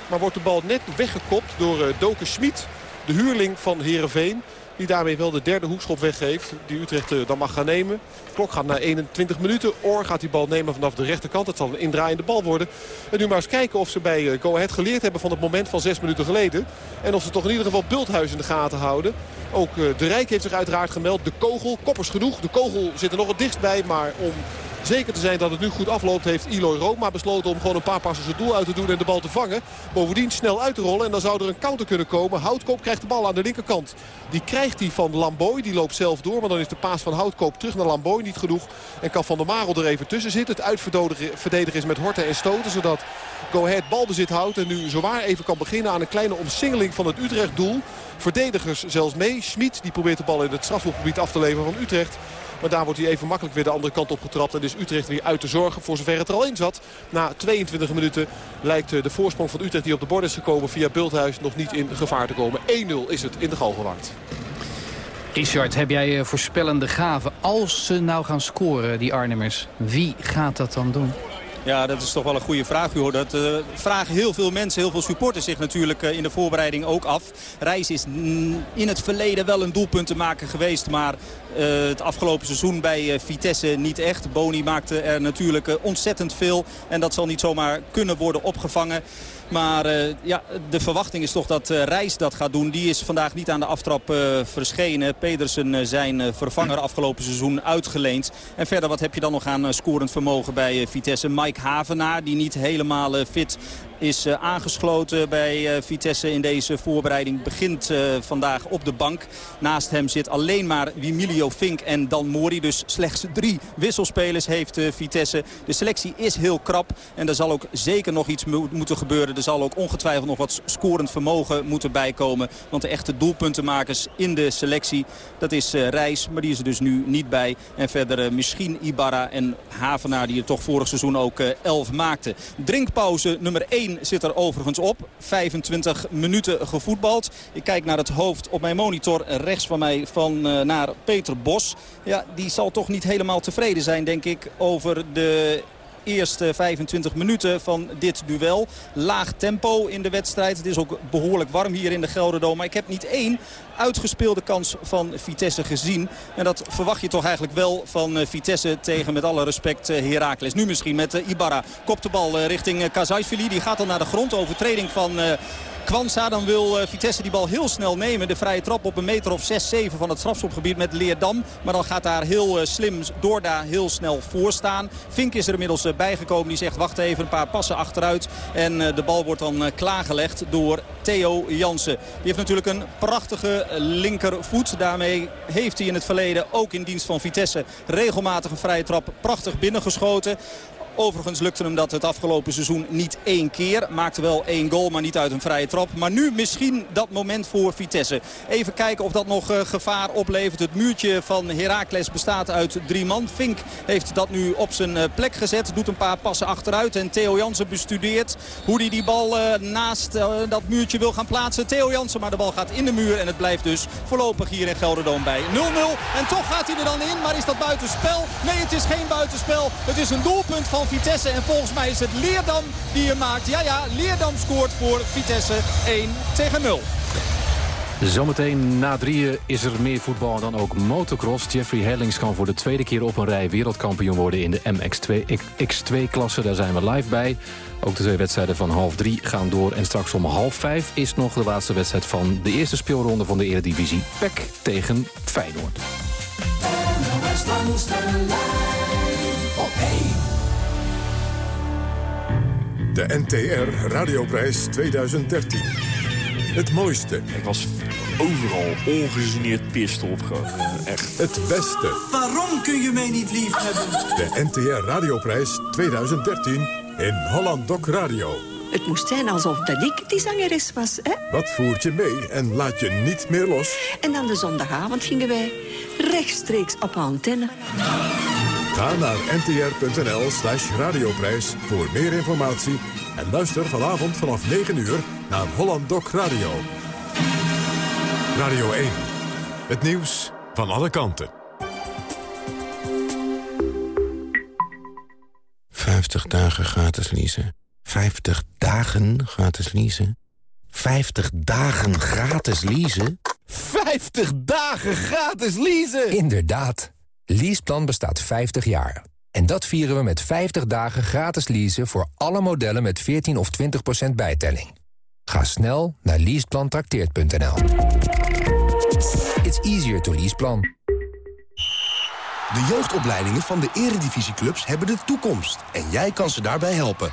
Maar wordt de bal net weggekopt door uh, Doken Schmid. De huurling van Heerenveen. Die daarmee wel de derde hoekschop weggeeft. Die Utrecht uh, dan mag gaan nemen. De klok gaat naar 21 minuten. Oor gaat die bal nemen vanaf de rechterkant. Het zal een indraaiende bal worden. En nu maar eens kijken of ze bij uh, Go Ahead geleerd hebben van het moment van zes minuten geleden. En of ze toch in ieder geval Bulthuis in de gaten houden. Ook uh, de Rijk heeft zich uiteraard gemeld. De kogel, koppers genoeg. De kogel zit er nog het dichtst bij. Maar om zeker te zijn dat het nu goed afloopt... heeft Eloy Roma besloten om gewoon een paar passen zijn doel uit te doen... en de bal te vangen. Bovendien snel uit te rollen en dan zou er een counter kunnen komen. Houtkoop krijgt de bal aan de linkerkant. Die krijgt hij van Lamboy. Die loopt zelf door, maar dan is de paas van Houtkoop terug naar Lamboy niet genoeg. En kan Van der Marel er even tussen zitten. Het uitverdedigen is met horten en stoten... zodat Go Ahead balbezit houdt en nu zowaar even kan beginnen... aan een kleine omsingeling van het Utrecht doel. Verdedigers zelfs mee. Schmid die probeert de bal in het strafhofgebied af te leveren van Utrecht. Maar daar wordt hij even makkelijk weer de andere kant op getrapt. En is Utrecht weer uit te zorgen voor zover het er al in zat. Na 22 minuten lijkt de voorsprong van Utrecht die op de bord is gekomen via Bulthuis nog niet in gevaar te komen. 1-0 is het in de Galgenwaard. Richard, heb jij voorspellende gaven? Als ze nou gaan scoren, die Arnhemmers, wie gaat dat dan doen? Ja, dat is toch wel een goede vraag. U hoort dat uh, vragen heel veel mensen, heel veel supporters zich natuurlijk uh, in de voorbereiding ook af. Reis is in het verleden wel een doelpunt te maken geweest, maar uh, het afgelopen seizoen bij Vitesse niet echt. Boni maakte er natuurlijk ontzettend veel en dat zal niet zomaar kunnen worden opgevangen. Maar uh, ja, de verwachting is toch dat uh, Reis dat gaat doen. Die is vandaag niet aan de aftrap uh, verschenen. Pedersen zijn vervanger afgelopen seizoen uitgeleend. En verder wat heb je dan nog aan scorend vermogen bij Vitesse? Mike Havenaar die niet helemaal fit is uh, aangesloten bij uh, Vitesse in deze voorbereiding. Begint uh, vandaag op de bank. Naast hem zit alleen maar Wimilio Fink en Dan Mori. Dus slechts drie wisselspelers heeft Vitesse. De selectie is heel krap. En er zal ook zeker nog iets mo moeten gebeuren. Er zal ook ongetwijfeld nog wat scorend vermogen moeten bijkomen. Want de echte doelpuntenmakers in de selectie, dat is Reis. Maar die is er dus nu niet bij. En verder misschien Ibarra en Havenaar die er toch vorig seizoen ook 11 maakte. Drinkpauze nummer 1 zit er overigens op. 25 minuten gevoetbald. Ik kijk naar het hoofd op mijn monitor rechts van mij van, uh, naar Peter Bos. Ja, die zal toch niet helemaal tevreden zijn, denk ik, over de eerste 25 minuten van dit duel. Laag tempo in de wedstrijd. Het is ook behoorlijk warm hier in de Gelderdoom. Maar ik heb niet één uitgespeelde kans van Vitesse gezien. En dat verwacht je toch eigenlijk wel van Vitesse tegen met alle respect Heracles. Nu misschien met Ibarra. Kopt de bal richting Kazaisvili. Die gaat dan naar de grond. Overtreding van... Kwanza. Dan wil uh, Vitesse die bal heel snel nemen. De vrije trap op een meter of 6, 7 van het strafschopgebied met Leerdam. Maar dan gaat daar heel uh, slim Dorda heel snel voor staan. Vink is er inmiddels uh, bijgekomen. Die zegt wacht even een paar passen achteruit. En de bal wordt dan klaargelegd door Theo Jansen. Die heeft natuurlijk een prachtige linkervoet. Daarmee heeft hij in het verleden ook in dienst van Vitesse regelmatig een vrije trap prachtig binnengeschoten. Overigens lukte hem dat het afgelopen seizoen niet één keer. Maakte wel één goal, maar niet uit een vrije trap. Maar nu misschien dat moment voor Vitesse. Even kijken of dat nog uh, gevaar oplevert. Het muurtje van Heracles bestaat uit drie man. Fink heeft dat nu op zijn uh, plek gezet. Doet een paar passen achteruit. En Theo Jansen bestudeert hoe hij die bal uh, naast dat muurtje wil gaan plaatsen. Theo Jansen, maar de bal gaat in de muur. En het blijft dus voorlopig hier in Gelderdoom bij 0-0. En toch gaat hij er dan in. Maar is dat buitenspel? Nee, het is geen buitenspel. Het is een doelpunt van Vitesse. En volgens mij is het Leerdam die hem maakt. Ja, ja, Leerdam scoort voor Vitesse 1 tegen 0. Zometeen na drieën is er meer voetbal dan ook motocross. Jeffrey Herlings kan voor de tweede keer op een rij wereldkampioen worden in de MX2 X2-klasse. Daar zijn we live bij. Ook de twee wedstrijden van half drie gaan door. En straks om half vijf is nog de laatste wedstrijd van de eerste speelronde van de Eredivisie. PEC tegen Feyenoord. De NTR Radioprijs 2013. Het mooiste. Ik was overal ongegeneerd pist op. Gewoon. Echt. Het beste. Waarom kun je mij niet lief hebben? De NTR Radioprijs 2013 in Holland Doc Radio. Het moest zijn alsof dat ik die zangeres was, hè? Wat voert je mee en laat je niet meer los? En dan de zondagavond gingen wij rechtstreeks op antenne. Ga naar ntr.nl slash radioprijs voor meer informatie... en luister vanavond vanaf 9 uur naar Holland Doc Radio. Radio 1. Het nieuws van alle kanten. 50 dagen gratis leasen. 50 dagen gratis leasen. 50 dagen gratis leasen. 50 dagen gratis leasen! Inderdaad. Leaseplan bestaat 50 jaar. En dat vieren we met 50 dagen gratis leasen voor alle modellen met 14 of 20% bijtelling. Ga snel naar leaseplantrakteert.nl. It's easier to leaseplan. De jeugdopleidingen van de eredivisieclubs hebben de toekomst. En jij kan ze daarbij helpen.